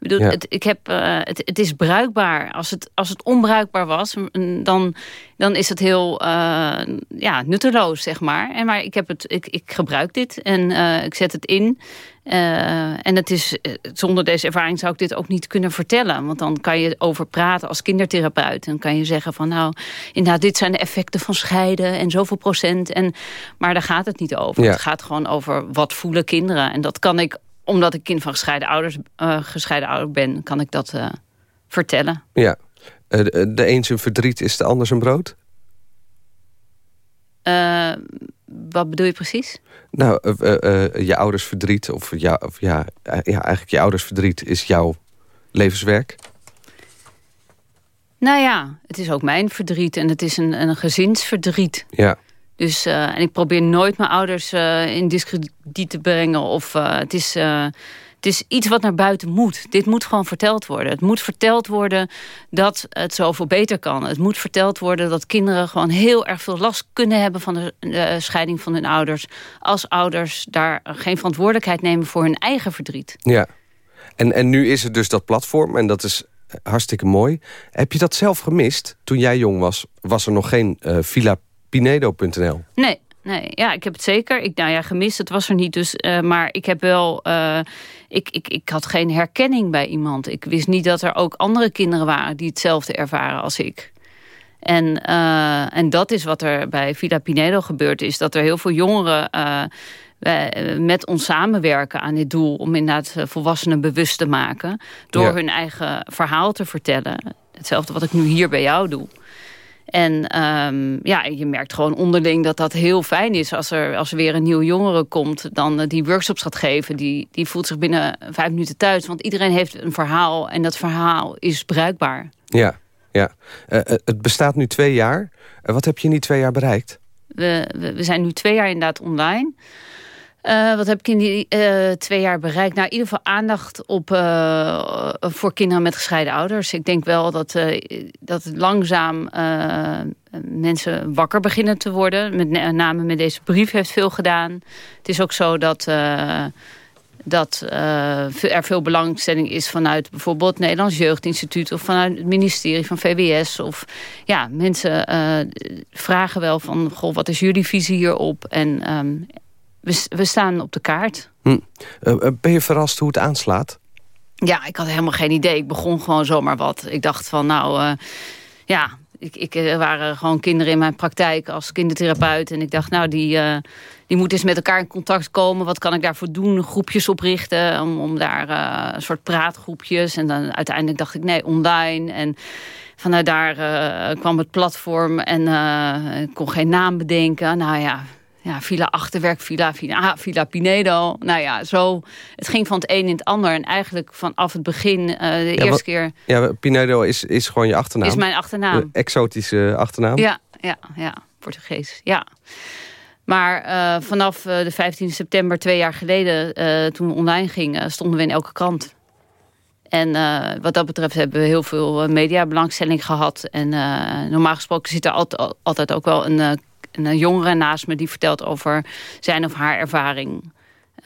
Ik bedoel, Ja. het, ik heb, eh, het, het is bruikbaar. Als het, als het onbruikbaar was, dan, dan is het heel eh, ja, nutteloos, zeg maar. En, maar ik, heb het, ik, ik gebruik dit en eh, ik zet het in. En het is, zonder deze ervaring zou ik dit ook niet kunnen vertellen. Want dan kan je over praten als kindertherapeut. En kan je zeggen van nou, inderdaad, dit zijn de effecten van scheiden en zoveel procent. En, maar daar gaat het niet over. Ja. Het gaat gewoon over wat voelen kinderen. En dat kan ik, omdat ik kind van gescheiden ouders eh, gescheiden ouder ben, kan ik dat eh, vertellen. Ja. Eh, de, de een zijn verdriet is de ander zijn brood? Wat bedoel je precies? Nou, je ouders verdriet, of, ja, of ja, ja, eigenlijk je ouders verdriet is jouw levenswerk. Nou ja, het is ook mijn verdriet en het is een, een gezinsverdriet. Ja. Dus, eh, en ik probeer nooit mijn ouders eh, in discrediet te brengen. Of eh, het, is, het is iets wat naar buiten moet. Dit moet gewoon verteld worden. Het moet verteld worden dat het zoveel beter kan. Het moet verteld worden dat kinderen gewoon heel erg veel last kunnen hebben van de, scheiding van hun ouders. Als ouders daar geen verantwoordelijkheid nemen voor hun eigen verdriet. Ja. En, en nu is er dus dat platform en dat is hartstikke mooi. Heb je dat zelf gemist? Toen jij jong was, was er nog geen eh villapinedo.nl. Nee, nee, ja, ik heb het zeker. Ik, nou ja, gemist, het was er niet. Dus, eh, maar ik heb wel, eh, ik, ik, ik had geen herkenning bij iemand. Ik wist niet dat er ook andere kinderen waren die hetzelfde ervaren als ik. En, eh, en dat is wat er bij Villa Pinedo gebeurd is. Dat er heel veel jongeren met ons samenwerken aan dit doel... om inderdaad volwassenen bewust te maken... door Ja. hun eigen verhaal te vertellen. Hetzelfde wat ik nu hier bij jou doe. En ehm, ja, je merkt gewoon onderling dat dat heel fijn is. Als er, als er weer een nieuwe jongere komt, dan eh, die workshops gaat geven. Die, die voelt zich binnen vijf minuten thuis. Want iedereen heeft een verhaal en dat verhaal is bruikbaar. Ja, ja. Eh, eh, het bestaat nu twee jaar. Eh, wat heb je in die twee jaar bereikt? We, we, we zijn nu twee jaar inderdaad online. Eh, wat heb ik in die eh, twee jaar bereikt? Nou, in ieder geval aandacht op, eh, voor kinderen met gescheiden ouders. Ik denk wel dat, dat langzaam mensen wakker beginnen te worden. Met na- name met deze brief heeft veel gedaan. Het is ook zo dat... dat er veel belangstelling is vanuit bijvoorbeeld het Nederlands Jeugdinstituut of vanuit het ministerie van VWS. Of ja, mensen vragen wel van, goh, wat is jullie visie hierop? En ehm, we, we staan op de kaart. Hm. Eh, eh, ben je verrast hoe het aanslaat? Ja, ik had helemaal geen idee. Ik begon gewoon zomaar wat. Ik dacht van, nou, eh, ja, ik, ik, er waren gewoon kinderen in mijn praktijk als kindertherapeut. En ik dacht, nou, die, eh, die moeten eens met elkaar in contact komen. Wat kan ik daarvoor doen? Groepjes oprichten, om, om daar een soort praatgroepjes. En dan uiteindelijk dacht ik, nee, online. En vanuit daar uh, kwam het platform en uh, ik kon geen naam bedenken. Nou ja, ja, Villa Achterwerk, Villa, Villa, Villa Pinedo. Nou ja, zo. Het ging van het een in het ander. En eigenlijk vanaf het begin, uh, de ja, eerste keer... Ja, Pinedo is, is gewoon je achternaam. Is mijn achternaam. De exotische achternaam. Ja, ja, ja. Portugees, ja. Maar uh, vanaf de 15 september, twee jaar geleden, toen we online gingen... stonden we in elke krant. En uh, wat dat betreft hebben we heel veel mediabelangstelling gehad. En uh, normaal gesproken zit er altijd, altijd ook wel een een jongere naast me die vertelt over zijn of haar ervaring.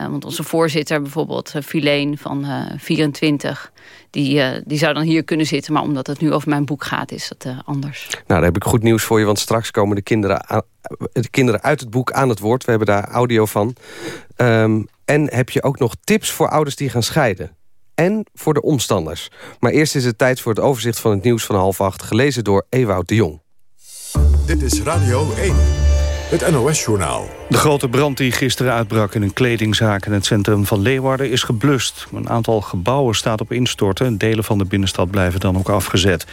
Uh, want onze voorzitter bijvoorbeeld, uh, van uh, 24... Die, die zou dan hier kunnen zitten. Maar omdat het nu over mijn boek gaat, is dat anders. Nou, dan heb ik goed nieuws voor je. Want straks komen de kinderen, de kinderen uit het boek aan het woord. We hebben daar audio van. Um, en heb je ook nog tips voor ouders die gaan scheiden. En voor de omstanders. Maar eerst is het tijd voor het overzicht van het nieuws van half acht. Gelezen door Ewout de Jong. Dit is Radio 1. Het NOS-journaal. De grote brand die gisteren uitbrak in een kledingzaak... in het centrum van Leeuwarden is geblust. Een aantal gebouwen staat op instorten. Delen van de binnenstad blijven dan ook afgezet.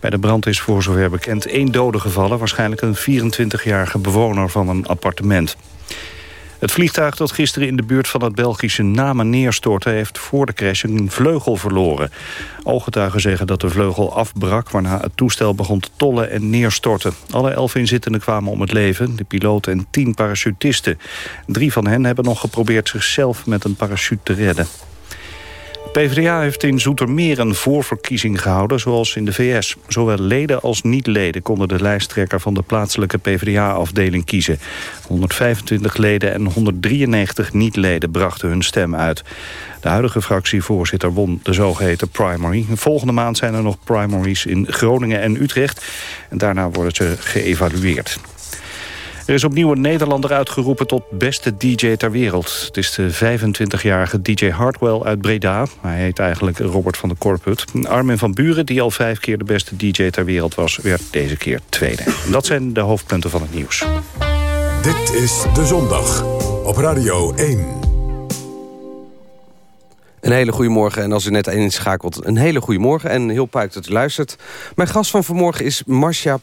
Bij de brand is voor zover bekend één dode gevallen... waarschijnlijk een 24-jarige bewoner van een appartement. Het vliegtuig dat gisteren in de buurt van het Belgische Namen neerstortte... heeft voor de crash een vleugel verloren. Ooggetuigen zeggen dat de vleugel afbrak... waarna het toestel begon te tollen en neerstorten. Alle elf inzittenden kwamen om het leven, de piloot en tien parachutisten. Drie van hen hebben nog geprobeerd zichzelf met een parachute te redden. PvdA heeft in Zoetermeer een voorverkiezing gehouden, zoals in de VS. Zowel leden als niet-leden konden de lijsttrekker van de plaatselijke PvdA-afdeling kiezen. 125 leden en 193 niet-leden brachten hun stem uit. De huidige fractievoorzitter won de zogeheten primary. Volgende maand zijn er nog primaries in Groningen en Utrecht. En daarna worden ze geëvalueerd. Er is opnieuw een Nederlander uitgeroepen tot beste DJ ter wereld. Het is de 25-jarige DJ Hardwell uit Breda. Hij heet eigenlijk Robert van de Korput. Armin van Buren, die al vijf keer de beste DJ ter wereld was... werd deze keer tweede. dat zijn de hoofdpunten van het nieuws. Dit is De Zondag op Radio 1. Een hele goede morgen en als u net inschakelt, een hele goede morgen en heel puik dat u luistert. Mijn gast van vanmorgen is Marcia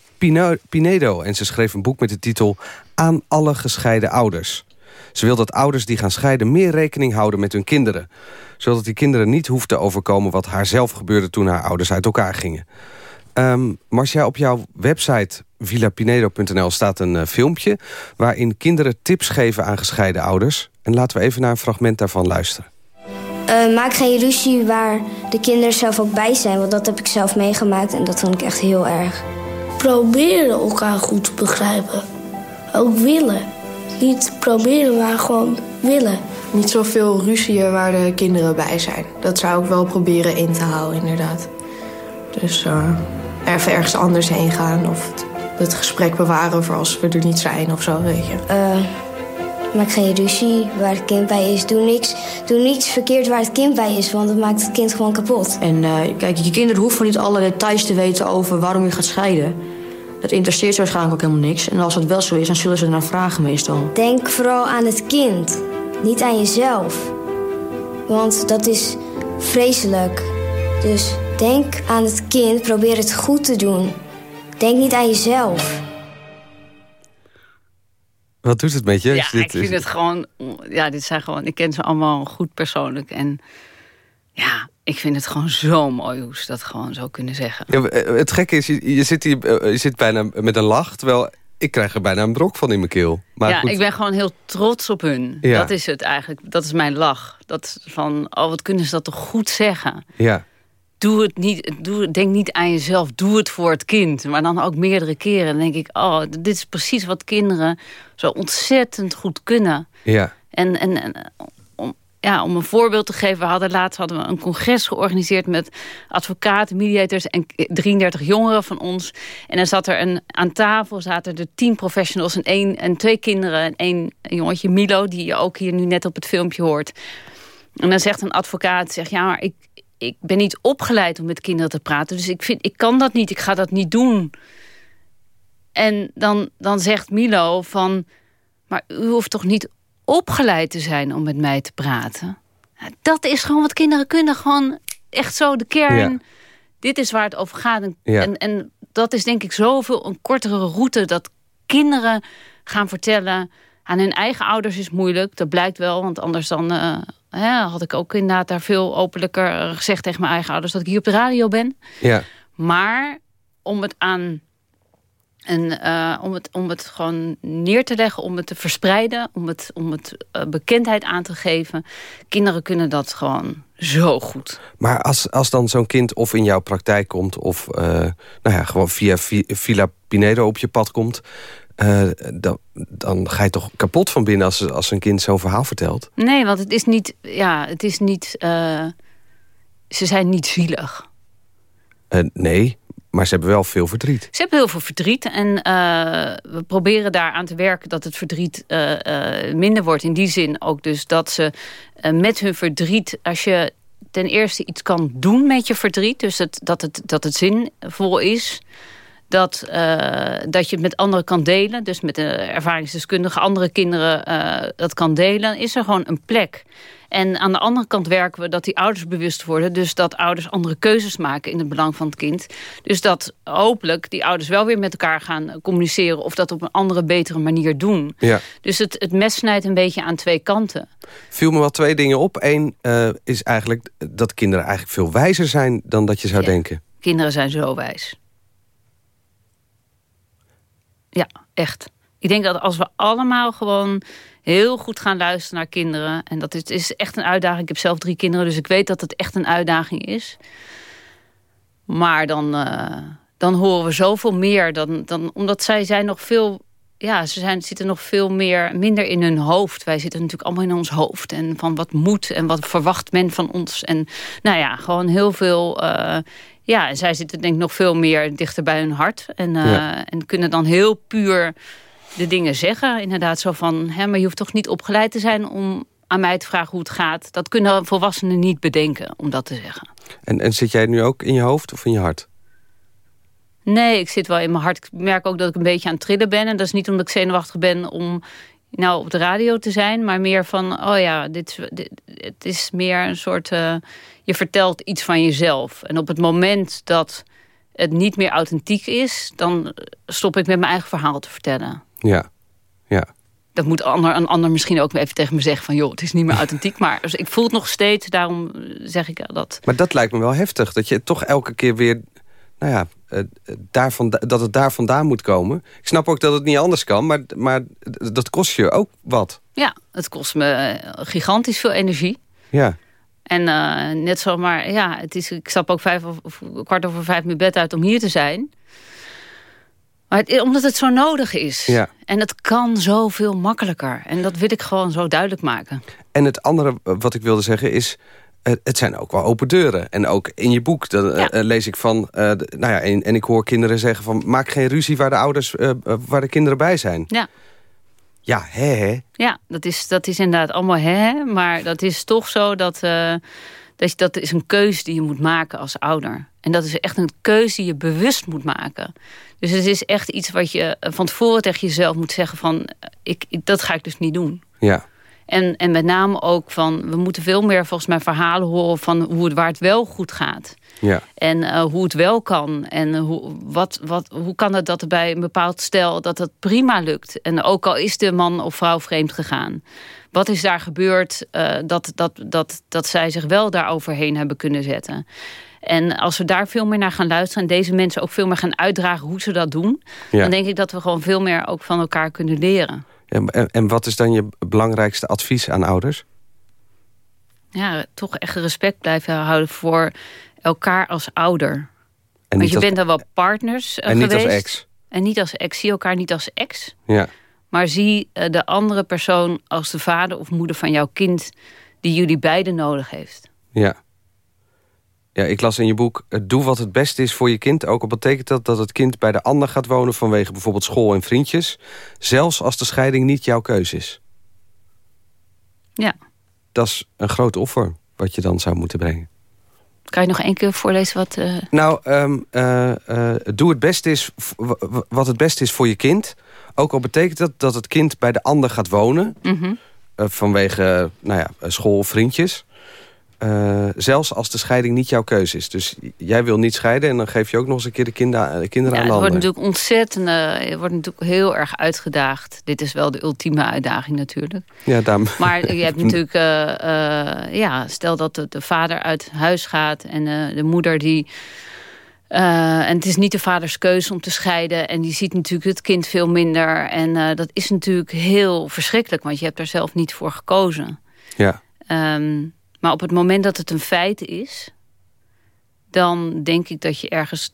Pinedo en ze schreef een boek met de titel Aan alle gescheiden ouders. Ze wil dat ouders die gaan scheiden meer rekening houden met hun kinderen. Zodat die kinderen niet hoeven te overkomen wat haar zelf gebeurde toen haar ouders uit elkaar gingen. Um, Marcia, op jouw website villapinedo.nl staat een uh, filmpje... waarin kinderen tips geven aan gescheiden ouders. En laten we even naar een fragment daarvan luisteren. Uh, maak geen illusie waar de kinderen zelf ook bij zijn. Want dat heb ik zelf meegemaakt en dat vond ik echt heel erg. Proberen elkaar goed te begrijpen. Ook willen. Niet proberen, maar gewoon willen. Niet zoveel ruzieën waar de kinderen bij zijn. Dat zou ik wel proberen in te houden, inderdaad. Dus uh, even ergens anders heen gaan of het, het, gesprek bewaren voor als we er niet zijn of zo, weet je. Uh, Maak geen ruzie waar het kind bij is. Doe niks, doe niets verkeerd waar het kind bij is, want dat maakt het kind gewoon kapot. En uh, kijk, je kinderen hoeven niet alle details te weten over waarom je gaat scheiden. Dat interesseert ze waarschijnlijk ook helemaal niks. En als dat wel zo is, dan zullen ze naar vragen meestal. Denk vooral aan het kind, niet aan jezelf. Want dat is vreselijk. Dus denk aan het kind, probeer het goed te doen. Denk niet aan jezelf. Wat doet het met je? Ja, ik vind het gewoon... Ja, dit zijn gewoon... Ik ken ze allemaal goed persoonlijk. En ja, ik vind het gewoon zo mooi hoe ze dat gewoon zo kunnen zeggen. Ja, eh, het gekke is, je, je, zit hier, eh, je zit bijna met een lach... terwijl ik krijg er bijna een brok van in mijn keel. Maar ja, ik ben gewoon heel trots op hun. Ja. Dat is het eigenlijk. Dat is mijn lach. Dat van, oh, wat kunnen ze dat toch goed zeggen. Ja doe het niet, doe, denk niet aan jezelf, doe het voor het kind. Maar dan ook meerdere keren. Dan denk ik, oh, dit is precies wat kinderen zo ontzettend goed kunnen. Ja. En, en, en om, ja, om een voorbeeld te geven, we hadden laatst hadden we een congres georganiseerd met advocaten, mediators en 33 jongeren van ons. En dan zat er een, aan tafel zaten er tien professionals en, één, en twee kinderen en één jongetje, Milo, die je ook hier nu net op het filmpje hoort. En dan zegt een advocaat, zegt, ja, maar ik, ik ben niet opgeleid om met kinderen te praten. Dus ik, vind, ik kan dat niet, ik ga dat niet doen. En dan, dan zegt Milo van... maar u hoeft toch niet opgeleid te zijn om met mij te praten? Dat is gewoon wat kinderen kunnen. Gewoon echt zo de kern. dit is waar het over gaat. En, en, en dat is denk ik zoveel een kortere route... dat kinderen gaan vertellen aan hun eigen ouders is moeilijk. Dat blijkt wel, want anders dan... Uh, hè, had ik ook inderdaad daar veel openlijker gezegd tegen mijn eigen ouders... dat ik hier op de radio ben. Ja. Maar om het aan en uh, om, het, om het gewoon neer te leggen, om het te verspreiden, om het, om het uh, bekendheid aan te geven. Kinderen kunnen dat gewoon zo goed. Maar als, als dan zo'n kind of in jouw praktijk komt... of uh, nou ja, gewoon via Villa Pinedo op je pad komt... dan, dan ga je toch kapot van binnen als, als een kind zo'n verhaal vertelt? Nee, want het is niet... Ja, het is niet ze zijn niet zielig. nee, maar ze hebben wel veel verdriet. Ze hebben heel veel verdriet. En uh, we proberen daaraan te werken dat het verdriet uh, uh, minder wordt. In die zin ook dus dat ze met hun verdriet... als je ten eerste iets kan doen met je verdriet... dus het, dat, het, dat het zinvol is... Dat, dat je het met anderen kan delen. Dus met de ervaringsdeskundige andere kinderen dat kan delen. Is er gewoon een plek. En aan de andere kant werken we dat die ouders bewust worden. Dus dat ouders andere keuzes maken in het belang van het kind. Dus dat hopelijk die ouders wel weer met elkaar gaan communiceren... of dat op een andere, betere manier doen. Ja. Dus het, het mes snijdt een beetje aan twee kanten. Viel me wel twee dingen op. Eén uh, is eigenlijk dat kinderen eigenlijk veel wijzer zijn... dan dat je zou denken. Kinderen zijn zo wijs. Ja, echt. Ik denk dat als we allemaal gewoon heel goed gaan luisteren naar kinderen. En dat is, echt een uitdaging. Ik heb zelf drie kinderen, dus ik weet dat het echt een uitdaging is. Maar dan, uh, dan horen we zoveel meer. Dan, dan, omdat zij zijn nog veel... Ja, ze zijn, zitten nog veel meer, minder in hun hoofd. Wij zitten natuurlijk allemaal in ons hoofd. En van wat moet en wat verwacht men van ons. En nou ja, gewoon heel veel... Uh, ja, en zij zitten denk ik nog veel meer dichter bij hun hart. En, uh, ja. en kunnen dan heel puur de dingen zeggen. Inderdaad zo van, hè, maar je hoeft toch niet opgeleid te zijn om aan mij te vragen hoe het gaat. Dat kunnen volwassenen niet bedenken om dat te zeggen. En, en zit jij nu ook in je hoofd of in je hart? Nee, ik zit wel in mijn hart. Ik merk ook dat ik een beetje aan het trillen ben. En dat is niet omdat ik zenuwachtig ben om nou op de radio te zijn. Maar meer van, oh ja, dit, dit het is meer een soort... Uh, je vertelt iets van jezelf. En op het moment dat het niet meer authentiek is... dan stop ik met mijn eigen verhaal te vertellen. Ja, ja. Dat moet ander, een ander misschien ook even tegen me zeggen van... joh, het is niet meer authentiek, maar dus ik voel het nog steeds. Daarom zeg ik dat. Maar dat lijkt me wel heftig, dat je toch elke keer weer... nou ja, daarvan, dat het daar vandaan moet komen. Ik snap ook dat het niet anders kan, maar, maar dat kost je ook wat. Ja, het kost me gigantisch veel energie. Ja. En uh, net zo, maar ja, het is, ik stap ook vijf of, kwart over vijf mijn bed uit om hier te zijn. Maar het, omdat het zo nodig is. Ja. En het kan zoveel makkelijker. En dat wil ik gewoon zo duidelijk maken. En het andere wat ik wilde zeggen is... het zijn ook wel open deuren. En ook in je boek dan, ja. uh, lees ik van... Uh, nou ja, en, en, ik hoor kinderen zeggen van... maak geen ruzie waar de ouders, uh, waar de kinderen bij zijn. Ja. Ja, hè, hè. Ja, dat is, dat is inderdaad allemaal hè. Maar dat is toch zo dat... dat, dat is een keuze die je moet maken als ouder. En dat is echt een keuze die je bewust moet maken. Dus het is echt iets wat je van tevoren tegen jezelf moet zeggen van... Ik, ik, dat ga ik dus niet doen. Ja. En, en met name ook van... we moeten veel meer volgens mij verhalen horen van hoe het, waar het wel goed gaat. Ja. En uh, hoe het wel kan. En hoe, wat, wat, hoe kan het dat er bij een bepaald stel dat het prima lukt. En ook al is de man of vrouw vreemd gegaan. Wat is daar gebeurd uh, dat, dat, dat, dat zij zich wel daar overheen hebben kunnen zetten. En als we daar veel meer naar gaan luisteren... en deze mensen ook veel meer gaan uitdragen hoe ze dat doen... Ja. dan denk ik dat we gewoon veel meer ook van elkaar kunnen leren. En, en, en wat is dan je belangrijkste advies aan ouders? Ja, toch echt respect blijven houden voor elkaar als ouder. En Want je als, bent dan wel partners En geweest. niet als ex. En niet als ex. Zie elkaar niet als ex. Ja. Maar zie uh, de andere persoon als de vader of moeder van jouw kind... die jullie beiden nodig heeft. Ja. Ja, ik las in je boek, doe wat het beste is voor je kind. Ook al betekent dat dat het kind bij de ander gaat wonen... vanwege bijvoorbeeld school en vriendjes. Zelfs als de scheiding niet jouw keus is. Ja. Dat is een groot offer wat je dan zou moeten brengen. Kan je nog één keer voorlezen wat... Uh... Nou, um, uh, uh, doe het beste is wat het beste is voor je kind. Ook al betekent dat dat het kind bij de ander gaat wonen. Mm -hmm. vanwege nou ja, school of vriendjes. Eh, zelfs als de scheiding niet jouw keuze is. Dus jij wil niet scheiden en dan geef je ook nog eens een keer de kinder, de kinderen Ja, aan de het wordt natuurlijk ontzettend, eh, het wordt natuurlijk heel erg uitgedaagd. Dit is wel de ultieme uitdaging natuurlijk. Ja, daarom. Maar je hebt <laughs> natuurlijk, eh, eh, ja, stel dat de, de vader uit huis gaat en eh, de moeder die. eh, en het is niet de vaders keuze om te scheiden. En die ziet natuurlijk het kind veel minder. En eh, dat is natuurlijk heel verschrikkelijk, want je hebt daar zelf niet voor gekozen. Ja. Ehm, maar op het moment dat het een feit is, dan denk ik dat je ergens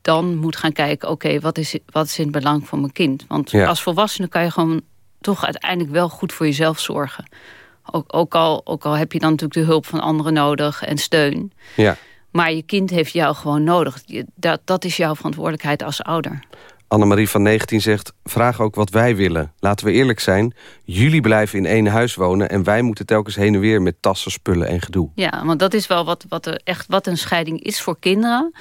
dan moet gaan kijken, oké, wat, is, wat is in het belang van mijn kind? Want Ja. als volwassene kan je gewoon toch uiteindelijk wel goed voor jezelf zorgen. Ook, ook, al, ook al heb je dan natuurlijk de hulp van anderen nodig en steun. Ja. Maar je kind heeft jou gewoon nodig. Dat, dat is jouw verantwoordelijkheid als ouder. Annemarie van 19 zegt, vraag ook wat wij willen. Laten we eerlijk zijn, jullie blijven in één huis wonen... en wij moeten telkens heen en weer met tassen, spullen en gedoe. Ja, want dat is wel wat, wat, er echt, wat een scheiding is voor kinderen.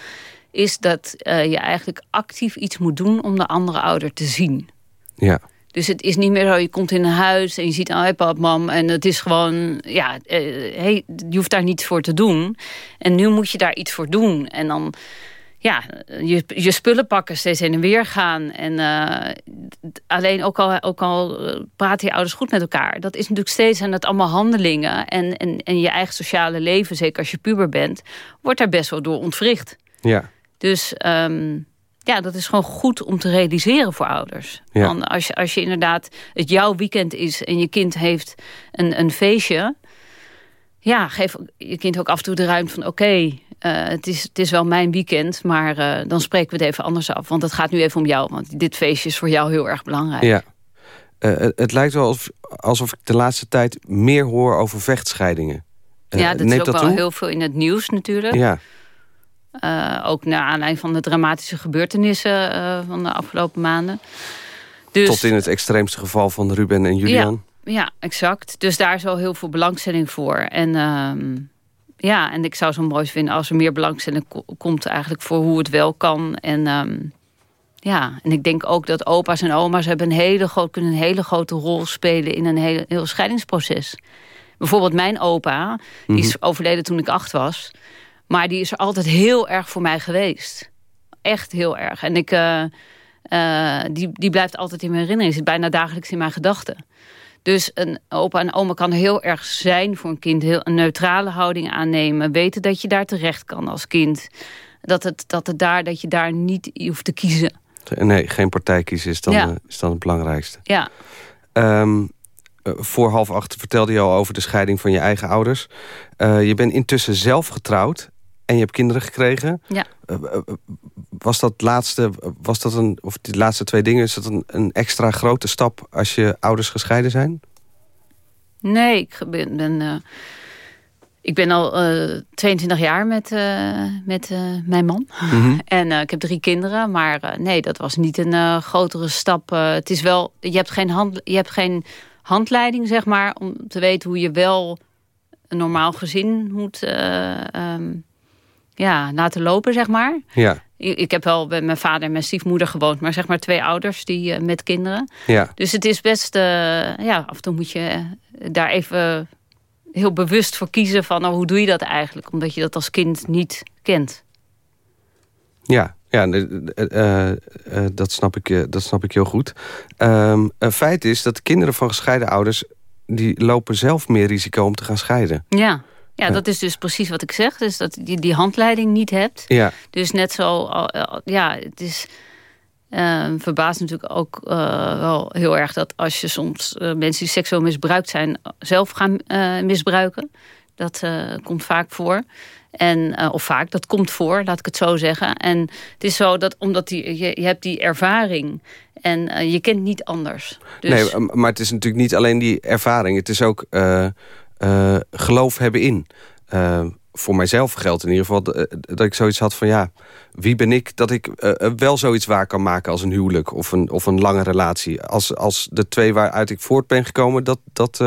Is dat eh, je eigenlijk actief iets moet doen om de andere ouder te zien. Ja. Dus het is niet meer zo, je komt in een huis en je ziet, oh, hey pap, mam. En het is gewoon, ja, eh, hey, je hoeft daar niets voor te doen. En nu moet je daar iets voor doen. En dan, ja, je, je spullen pakken, steeds heen en weer gaan. En eh, alleen, ook al, ook al eh, praten je ouders goed met elkaar. Dat is natuurlijk steeds, zijn dat allemaal handelingen. En, en, en je eigen sociale leven, zeker als je puber bent, wordt daar best wel door ontwricht. Ja. Dus ehm, ja, dat is gewoon goed om te realiseren voor ouders. Ja. Want als je, als je inderdaad het jouw weekend is en je kind heeft een, een feestje. Ja, geef je kind ook af en toe de ruimte van oké, het, is, het is wel mijn weekend, maar eh, dan spreken we het even anders af. Want het gaat nu even om jou, want dit feestje is voor jou heel erg belangrijk. Ja. Eh, het, lijkt wel alsof, alsof ik de laatste tijd meer hoor over vechtscheidingen. Eh, ja, dat is ook dat wel toe? heel veel in het nieuws natuurlijk. Ja, Eh, ook naar aanleiding van de dramatische gebeurtenissen eh, van de afgelopen maanden. Dus, tot in het extreemste geval van Ruben en Julian. Ja, ja, exact. Dus daar is wel heel veel belangstelling voor. En ehm, ja, en ik zou zo mooi vinden als er meer belangstelling ko- komt eigenlijk voor hoe het wel kan. En ehm, ja, en ik denk ook dat opa's en oma's hebben een hele groot, kunnen een hele grote rol spelen in een hele, heel scheidingsproces. Bijvoorbeeld mijn opa, die is overleden toen ik acht was. Maar die is er altijd heel erg voor mij geweest. Echt heel erg. En ik, eh, eh, die, die blijft altijd in mijn herinnering. Zit bijna dagelijks in mijn gedachten. Dus een opa en oma kan heel erg zijn voor een kind. Heel, een neutrale houding aannemen. Weten dat je daar terecht kan als kind. Dat, het, dat, het daar, dat je daar niet hoeft te kiezen. Nee, geen partij kiezen is dan, Ja. eh, is dan het belangrijkste. Ja, Ehm, eh, voor half acht vertelde je al over de scheiding van je eigen ouders. Eh, je bent intussen zelf getrouwd en je hebt kinderen gekregen. ja. Eh, eh, was dat laatste, was dat een, of die laatste twee dingen, is dat een, een extra grote stap als je ouders gescheiden zijn? Nee, ik ben, ben, eh, ik ben al eh 22 jaar met, eh, met eh, mijn man. <laughs> En eh, ik heb drie kinderen. Maar eh, nee, dat was niet een eh, grotere stap. Eh, het is wel, je hebt, geen hand, je hebt geen handleiding, zeg maar, om te weten hoe je wel een normaal gezin moet eh, ehm, ja, laten lopen, zeg maar. Ja, Ik heb wel bij mijn vader en mijn stiefmoeder gewoond, maar zeg maar twee ouders die eh, met kinderen. ja. Dus het is best, eh, ja, af en toe moet je eh, daar even heel bewust voor kiezen van oh, hoe doe je dat eigenlijk? Omdat je dat als kind niet kent. Ja, ja dat, snap ik, dat snap ik heel goed. Ehm, een feit is dat kinderen van gescheiden ouders... die lopen zelf meer risico om te gaan scheiden. Ja. Ja, dat is dus precies wat ik zeg. Dus dat je die handleiding niet hebt. Ja, Dus net zo, eh, ja, het is eh, verbaast natuurlijk ook eh, wel heel erg dat als je soms eh, mensen die seksueel misbruikt zijn zelf gaan eh, misbruiken. Dat eh, komt vaak voor. En, eh, of vaak, dat komt voor, laat ik het zo zeggen. En het is zo dat omdat die, je, je hebt die ervaring en eh, je kent niet anders. Dus, nee, maar het is natuurlijk niet alleen die ervaring. Het is ook eh, geloof hebben in. Eh, voor mijzelf geldt in ieder geval dat, eh, dat ik zoiets had van... ja, wie ben ik dat ik wel zoiets waar kan maken als een huwelijk... of een, of een lange relatie. Als, als de twee waaruit ik voort ben gekomen dat, dat,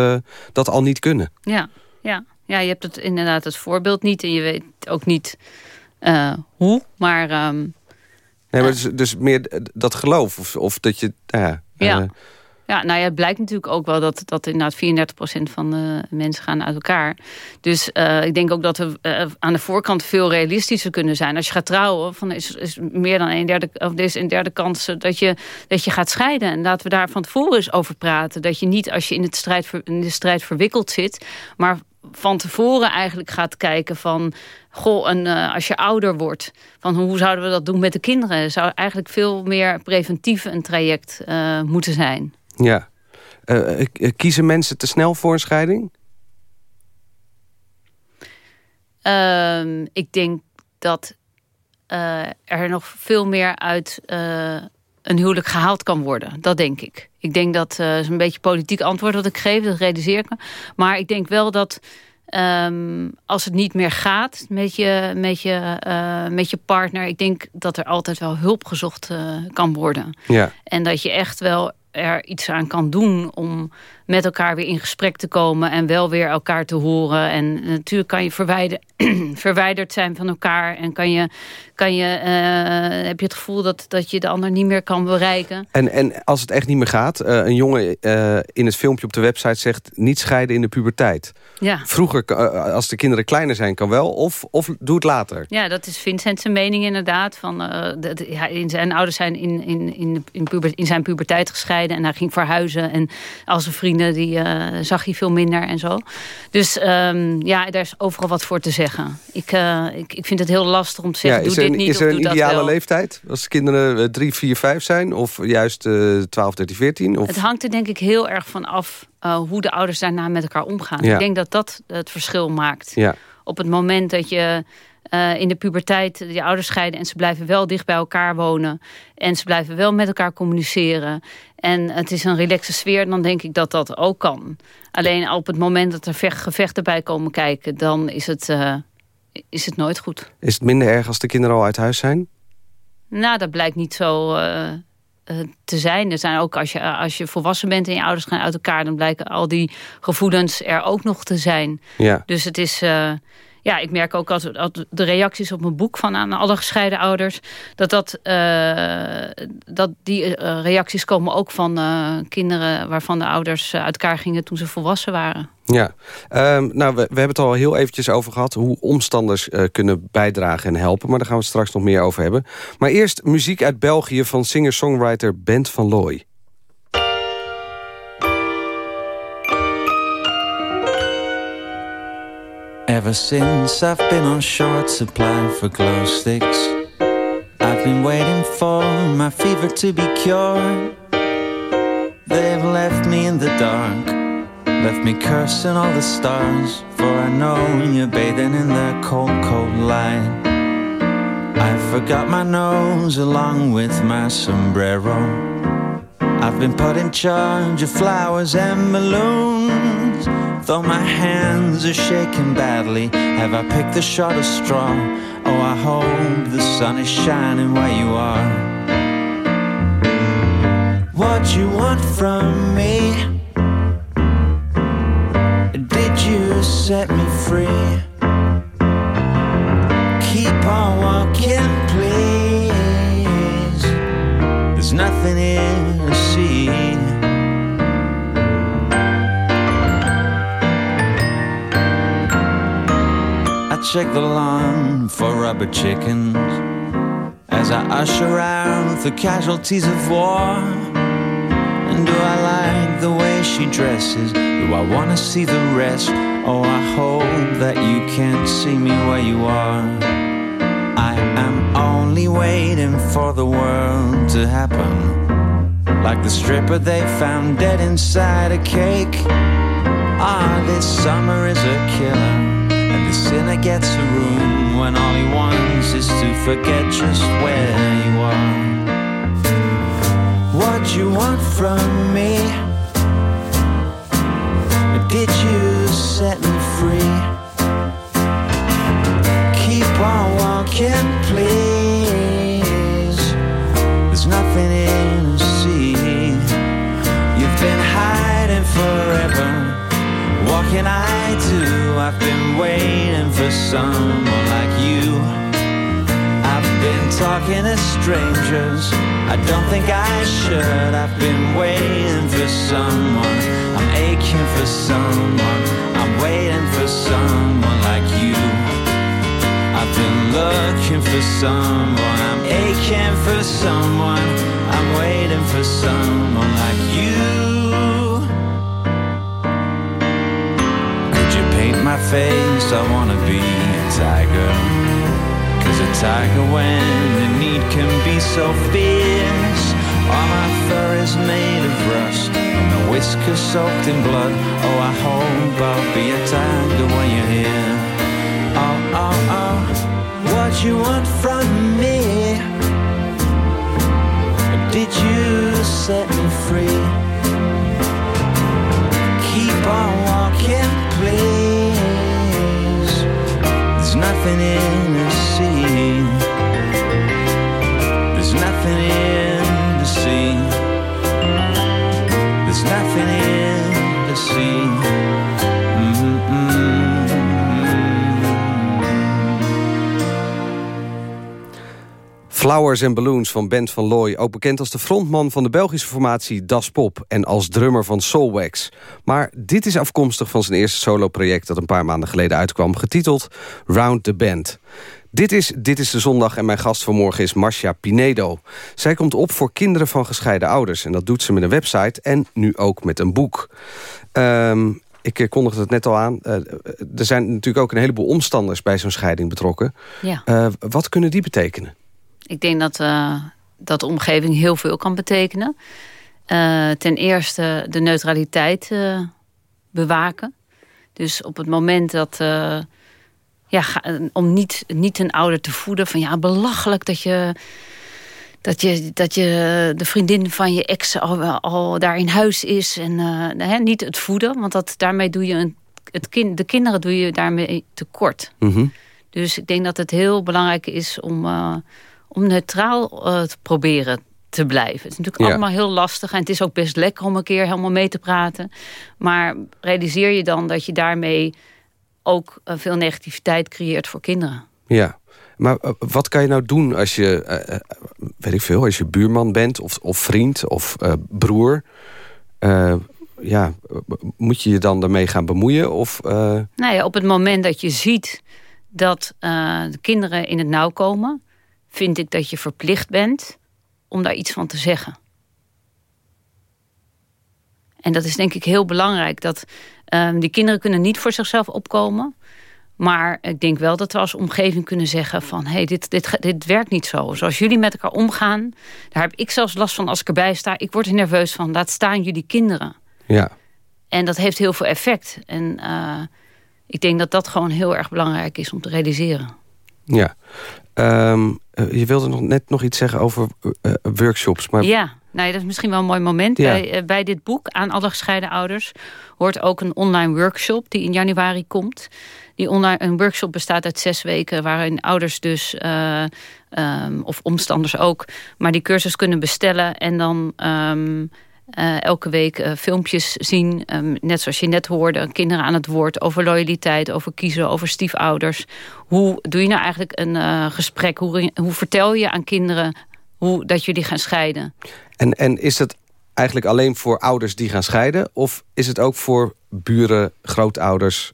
dat al niet kunnen. Ja, ja. ja, je hebt het inderdaad het voorbeeld niet en je weet ook niet hoe, maar ehm, Nee, maar dus, dus meer dat geloof. Of, of dat je... nou ja, Ja. eh, nou ja, het blijkt natuurlijk ook wel dat, dat inderdaad 34% van de mensen gaan uit elkaar. Dus uh, ik denk ook dat we uh, aan de voorkant veel realistischer kunnen zijn. Als je gaat trouwen, van is, is meer dan een derde, of is een derde kans dat je, dat je gaat scheiden. En laten we daar van tevoren eens over praten. Dat je niet als je in, het strijd, in de strijd verwikkeld zit, maar van tevoren eigenlijk gaat kijken van... goh, en, uh, als je ouder wordt, van hoe zouden we dat doen met de kinderen? Zou eigenlijk veel meer preventief een traject moeten zijn. Ja. Uh, kiezen mensen te snel voor een scheiding? Ehm, ik denk dat er nog veel meer uit een huwelijk gehaald kan worden. Dat denk ik. Ik denk dat is een beetje politiek antwoord wat ik geef, dat realiseer ik me. Maar ik denk wel dat um, als het niet meer gaat met je, met, je, uh, met je partner... ik denk dat er altijd wel hulp gezocht uh, kan worden. Ja. En dat je echt wel er iets aan kan doen om met elkaar weer in gesprek te komen en wel weer elkaar te horen. En natuurlijk kan je verwijder, <clears throat> verwijderd zijn van elkaar en kan je, kan je, uh, heb je het gevoel dat, dat je de ander niet meer kan bereiken. En, en als het echt niet meer gaat, uh, een jongen uh, in het filmpje op de website zegt niet scheiden in de puberteit. Ja. Vroeger, als de kinderen kleiner zijn, kan wel, of, of doe het later. Ja, dat is Vincent zijn mening inderdaad. Van, de, de, ja, in zijn ouders zijn in, in, in, in, puber, in zijn puberteit gescheiden en hij ging verhuizen en als een vrienden die uh, zag je veel minder en zo. Dus um, ja, daar is overal wat voor te zeggen. Ik, uh, ik, ik vind het heel lastig om te zeggen, ja, doe dit een, niet Is er een ideale leeftijd? Als kinderen 3, 4, 5 zijn? Of juist uh, 12, 13, 14? Of... Het hangt er denk ik heel erg van af uh, hoe de ouders daarna met elkaar omgaan. Ja. Ik denk dat dat het verschil maakt. Ja. Op het moment dat je uh, in de puberteit je ouders scheiden... en ze blijven wel dicht bij elkaar wonen... en ze blijven wel met elkaar communiceren... en het is een relaxe sfeer, dan denk ik dat dat ook kan. Alleen op het moment dat er gevechten bij komen kijken... dan is het, uh, is het nooit goed. Is het minder erg als de kinderen al uit huis zijn? Nou, dat blijkt niet zo... Uh, te zijn. Er zijn ook als je, als je volwassen bent en je ouders gaan uit elkaar... dan blijken al die gevoelens er ook nog te zijn. Ja. Dus het is... Uh, ja, ik merk ook als, de reacties op mijn boek van aan alle gescheiden ouders, dat, dat, uh, dat die uh, reacties komen ook van uh, kinderen waarvan de ouders uit elkaar gingen toen ze volwassen waren. Ja, um, nou, we, hebben het al heel eventjes over gehad... hoe omstanders kunnen bijdragen en helpen. Maar daar gaan we straks nog meer over hebben. Maar eerst muziek uit België van singer-songwriter Bent van Looy. Ever since I've been on short supply for glow sticks I've been waiting for my fever to be cured. They've left me in the dark Left me cursing all the stars For I know you're bathing in that cold, cold light. I forgot my nose along with my sombrero. I've been put in charge of flowers and balloons Though my hands are shaking badly Have I picked the shortest straw? Oh, I hope the sun is shining where you are What you want from me? Did you set me free? Keep on walking, please There's nothing here to see check the lawn for rubber chickens as I usher out the casualties of war. And do I like the way she dresses? Do I want to see the rest? Oh, I hope that you can't see me where you are. I am only waiting for the world to happen. Like the stripper they found dead inside a cake. Ah, this summer is a killer. And the sinner gets a room when all he wants is to forget just where you are. What you want from me? Did you set me free? Keep on walking, please. Can I do? I've been waiting for someone like you. I've been talking to strangers. I don't think I should. I've been waiting for someone. I'm aching for someone. I'm waiting for someone like you. I've been looking for someone. I'm aching for someone. I'm waiting for someone like you. Paint my face? I wanna be a tiger. Cause a tiger when the need can be so fierce. All my fur is made of rust. And my whiskers soaked in blood. Oh, I hope I'll be a tiger when you're here. Oh, oh, oh. What you want from me? Did you set me free? Keep on walking, please. There's nothing in the Flowers and Balloons van Bent van Looy. Ook bekend als de frontman van de Belgische formatie Das Pop... en als drummer van Soulwax. Maar dit is afkomstig van zijn eerste soloproject... dat een paar maanden geleden uitkwam, getiteld Round the Band. Dit is Dit is de Zondag en mijn gast vanmorgen is Marcia Pinedo. Zij komt op voor kinderen van gescheiden ouders. En dat doet ze met een website en nu ook met een boek. Um, ik eh, kondigde het net al aan. Uh, er zijn natuurlijk ook een heleboel omstanders bij zo'n scheiding betrokken. Ja. Uh, wat kunnen die betekenen? Ik denk dat, uh, dat de omgeving heel veel kan betekenen. Uh, ten eerste de neutraliteit uh, bewaken. Dus op het moment dat... ja, om niet, niet een ouder te voeden van... ja, belachelijk dat je... Dat je, dat je de vriendin van je ex al, al daar in huis is. En hè, niet het voeden, want dat, daarmee doe je een, het kind, de kinderen doe je daarmee tekort. Mm -hmm. Dus ik denk dat het heel belangrijk is om om neutraal uh, te proberen te blijven. Het is natuurlijk ja. allemaal heel lastig. En het is ook best lekker om een keer helemaal mee te praten. Maar realiseer je dan dat je daarmee ook uh, veel negativiteit creëert voor kinderen. Ja, maar uh, wat kan je nou doen als je, weet ik veel, als je buurman bent of, of vriend of broer? ja, moet je je dan daarmee gaan bemoeien? Of, nou ja, op het moment dat je ziet dat de kinderen in het nauw komen vind ik dat je verplicht bent om daar iets van te zeggen. En dat is denk ik heel belangrijk. Dat um, die kinderen kunnen niet voor zichzelf opkomen. Maar ik denk wel dat we als omgeving kunnen zeggen van... hé, hey, dit, dit, dit werkt niet zo. Zoals jullie met elkaar omgaan, daar heb ik zelfs last van als ik erbij sta. Ik word er nerveus van, laat staan jullie kinderen. Ja. En dat heeft heel veel effect. En uh, ik denk dat dat gewoon heel erg belangrijk is om te realiseren. Ja. Um, je wilde nog net nog iets zeggen over uh, workshops. Maar... Ja, nou, dat is misschien wel een mooi moment. Ja. Bij, uh, bij dit boek, Aan alle gescheiden ouders... hoort ook een online workshop die in januari komt. Die online, een workshop bestaat uit zes weken... waarin ouders dus, uh, um, of omstanders ook... maar die cursus kunnen bestellen en dan... Um, uh, elke week uh, filmpjes zien. Um, net zoals je net hoorde, kinderen aan het woord over loyaliteit, over kiezen, over stiefouders. Hoe doe je nou eigenlijk een uh, gesprek? Hoe, hoe vertel je aan kinderen hoe, dat jullie gaan scheiden? En, en is het eigenlijk alleen voor ouders die gaan scheiden? Of is het ook voor buren, grootouders,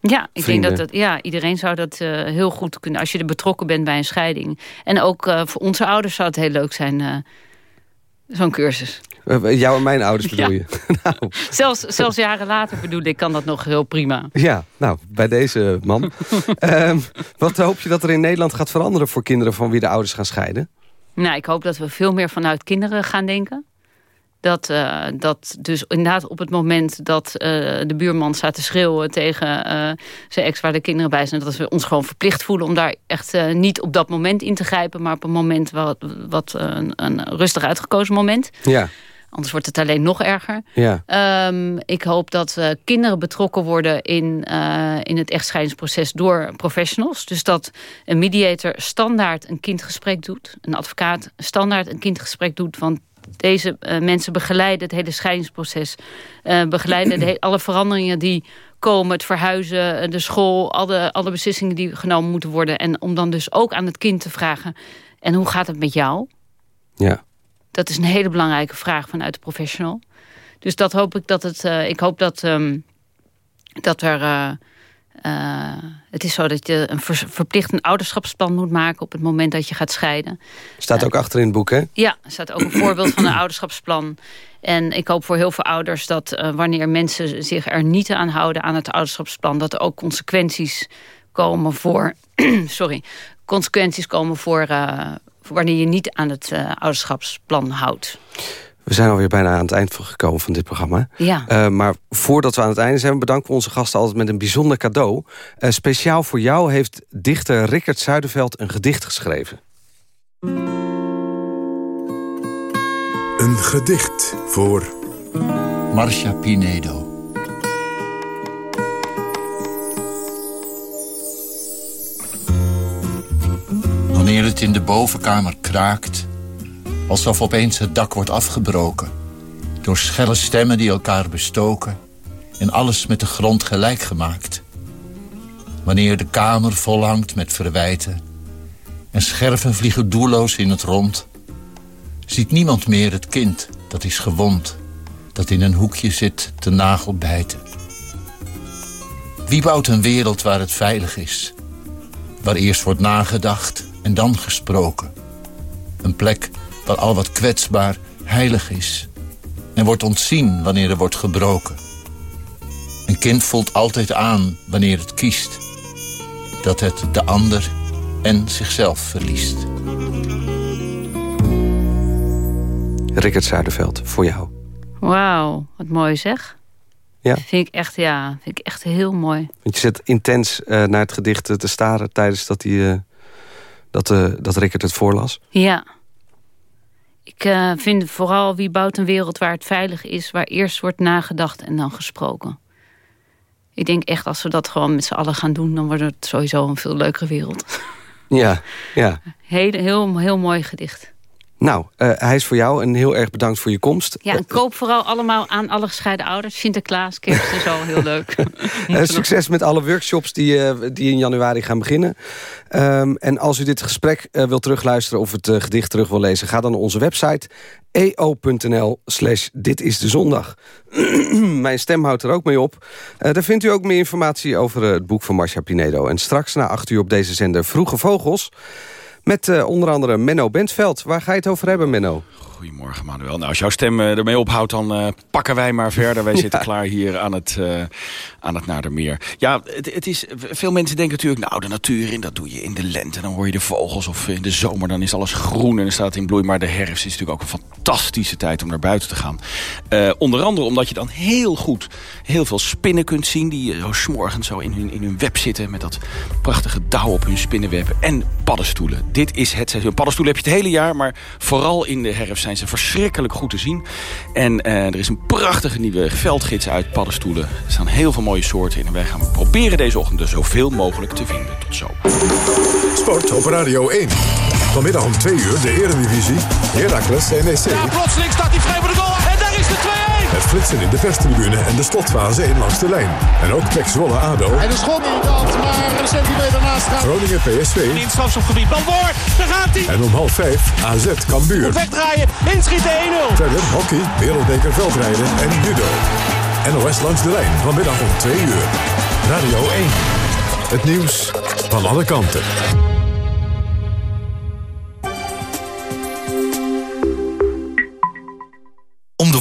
Ja, ik denk dat, dat ja, iedereen zou dat heel goed kunnen... als je er betrokken bent bij een scheiding. En ook voor onze ouders zou het heel leuk zijn... zo'n cursus. Jou en mijn ouders bedoel ja. je? <laughs> nou. zelfs, zelfs jaren later bedoel ik, kan dat nog heel prima. Ja, nou, bij deze man. um, <laughs> wat hoop je dat er in Nederland gaat veranderen... voor kinderen van wie de ouders gaan scheiden? Nou, ik hoop dat we veel meer vanuit kinderen gaan denken. Dat, uh, dat dus inderdaad op het moment dat uh, de buurman staat te schreeuwen tegen uh, zijn ex waar de kinderen bij zijn, dat we ons gewoon verplicht voelen om daar echt niet op dat moment in te grijpen, maar op een moment wat, wat een, een rustig uitgekozen moment. Ja. Anders wordt het alleen nog erger. Ja. Ehm, ik hoop dat uh, kinderen betrokken worden in, uh, in het echtscheidingsproces door professionals. Dus dat een mediator standaard een kindgesprek doet. Een advocaat standaard een kindgesprek doet. Want deze uh, mensen begeleiden het hele scheidingsproces. begeleiden de, alle veranderingen die komen. Het verhuizen, de school, alle, alle beslissingen die genomen moeten worden. En om dan dus ook aan het kind te vragen... en hoe gaat het met jou? Ja. Dat is een hele belangrijke vraag vanuit de professional. Dus dat hoop ik dat het... Uh, ik hoop dat, um, dat er... Uh, uh, het is zo dat je een ver, verplicht een ouderschapsplan moet maken... op het moment dat je gaat scheiden. Staat ook achter in het boek, hè? Ja, er staat ook een voorbeeld van een ouderschapsplan. En ik hoop voor heel veel ouders dat wanneer mensen zich er niet aan houden... aan het ouderschapsplan, dat er ook consequenties komen voor... <clears throat> sorry, consequenties komen voor wanneer je niet aan het uh, ouderschapsplan houdt. We zijn alweer bijna aan het eind gekomen van dit programma. Ja. Uh, maar voordat we aan het einde zijn... bedanken we onze gasten altijd met een bijzonder cadeau. Uh, speciaal voor jou heeft dichter Rickert Zuiderveld een gedicht geschreven. Een gedicht voor... Marcia Pinedo. Wanneer het in de bovenkamer kraakt... alsof opeens het dak wordt afgebroken... door schelle stemmen die elkaar bestoken... en alles met de grond gelijk gemaakt. Wanneer de kamer volhangt met verwijten... en scherven vliegen doelloos in het rond... ziet niemand meer het kind dat is gewond... dat in een hoekje zit te nagelbijten. Wie bouwt een wereld waar het veilig is... waar eerst wordt nagedacht en dan gesproken. Een plek waar al wat kwetsbaar heilig is. En wordt ontzien wanneer er wordt gebroken. Een kind voelt altijd aan wanneer het kiest. Dat het de ander en zichzelf verliest. Rickert Zuiderveld, voor jou. Wauw, wat mooi zeg. Ja. Vind ik echt, ja, vind ik echt heel mooi. Want je zit intens uh, naar het gedicht te staren tijdens dat hij... Uh, dat, uh, dat Rickert het voorlas? Ja. Ik uh, vind vooral wie bouwt een wereld waar het veilig is... waar eerst wordt nagedacht en dan gesproken. Ik denk echt als we dat gewoon met z'n allen gaan doen... dan wordt het sowieso een veel leukere wereld. Ja, ja. Heel, heel, heel mooi gedicht. Nou, uh, hij is voor jou en heel erg bedankt voor je komst. Ja, en koop vooral allemaal aan alle gescheiden ouders. Sinterklaas, kerst is al heel leuk. <laughs> uh, succes met alle workshops die, uh, die in januari gaan beginnen. Um, en als u dit gesprek wilt terugluisteren of het gedicht terug wil lezen... ga dan naar onze website eo.nl slash dit is de zondag. <clears throat> Mijn stem houdt er ook mee op. daar vindt u ook meer informatie over het boek van Marcia Pinedo. En straks na acht uur op deze zender Vroege Vogels... Met uh, onder andere Menno Bentveld. Waar ga je het over hebben, Menno? Goedemorgen, Manuel. Nou, als jouw stem uh, ermee ophoudt, dan uh, pakken wij maar verder. Wij <laughs> zitten klaar hier aan het, uh, aan het Nadermeer. Ja, het, het, is, veel mensen denken natuurlijk... nou, de natuur in, dat doe je in de lente. Dan hoor je de vogels. Of in de zomer, dan is alles groen en dan staat het in bloei. Maar de herfst is natuurlijk ook een fantastische tijd om naar buiten te gaan. onder andere omdat je dan heel goed heel veel spinnen kunt zien... die zo smorgens zo in hun, in hun web zitten... met dat prachtige dauw op hun spinnenweb. En paddenstoelen. Dit is het seizoen. Paddenstoelen heb je het hele jaar, maar vooral in de herfst zijn ze verschrikkelijk goed te zien. En uh, er is een prachtige nieuwe veldgids uit paddenstoelen. Er staan heel veel mooie soorten in. En wij gaan proberen deze ochtend er zoveel mogelijk te vinden. Tot zo. Sport op Radio 1. Vanmiddag om 2 uur de Eredivisie. Heracles NEC. Ja, plotseling staat hij vrij voor de goal. Flitsen in de perstribune en de slotfase 1 langs de lijn. En ook Pek Zwolle ADO. En de schot niet af, maar een centimeter naast gaat. Groningen PSV. In het strafschopgebied. Dan. Daar gaat hij. En om half 5 AZ Cambuur. Wegdraaien. Inschieten 1-0. Verder hockey, wereldbeker veldrijden en judo. NOS langs de lijn vanmiddag om 2 uur. Radio 1. Het nieuws van alle kanten.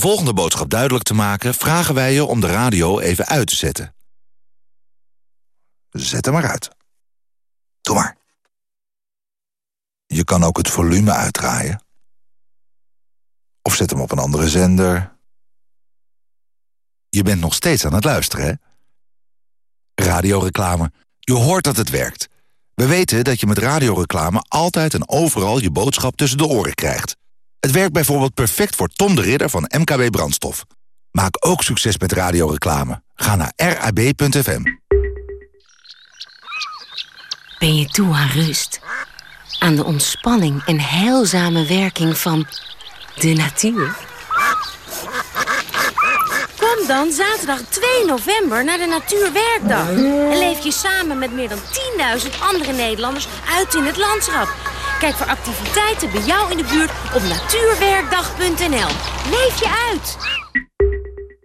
Volgende boodschap duidelijk te maken... vragen wij je om de radio even uit te zetten. Zet hem maar uit. Doe maar. Je kan ook het volume uitdraaien. Of zet hem op een andere zender. Je bent nog steeds aan het luisteren, hè? Radioreclame. Je hoort dat het werkt. We weten dat je met radioreclame altijd en overal je boodschap tussen de oren krijgt. Het werkt bijvoorbeeld perfect voor Tom de Ridder van MKB Brandstof. Maak ook succes met radioreclame. Ga naar rab.fm. Ben je toe aan rust? Aan de ontspanning en heilzame werking van de natuur? Kom dan zaterdag 2 november naar de Natuurwerkdag. En leef je samen met meer dan 10.000 andere Nederlanders uit in het landschap. Kijk voor activiteiten bij jou in de buurt op natuurwerkdag.nl. Leef je uit!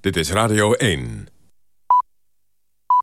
Dit is Radio 1.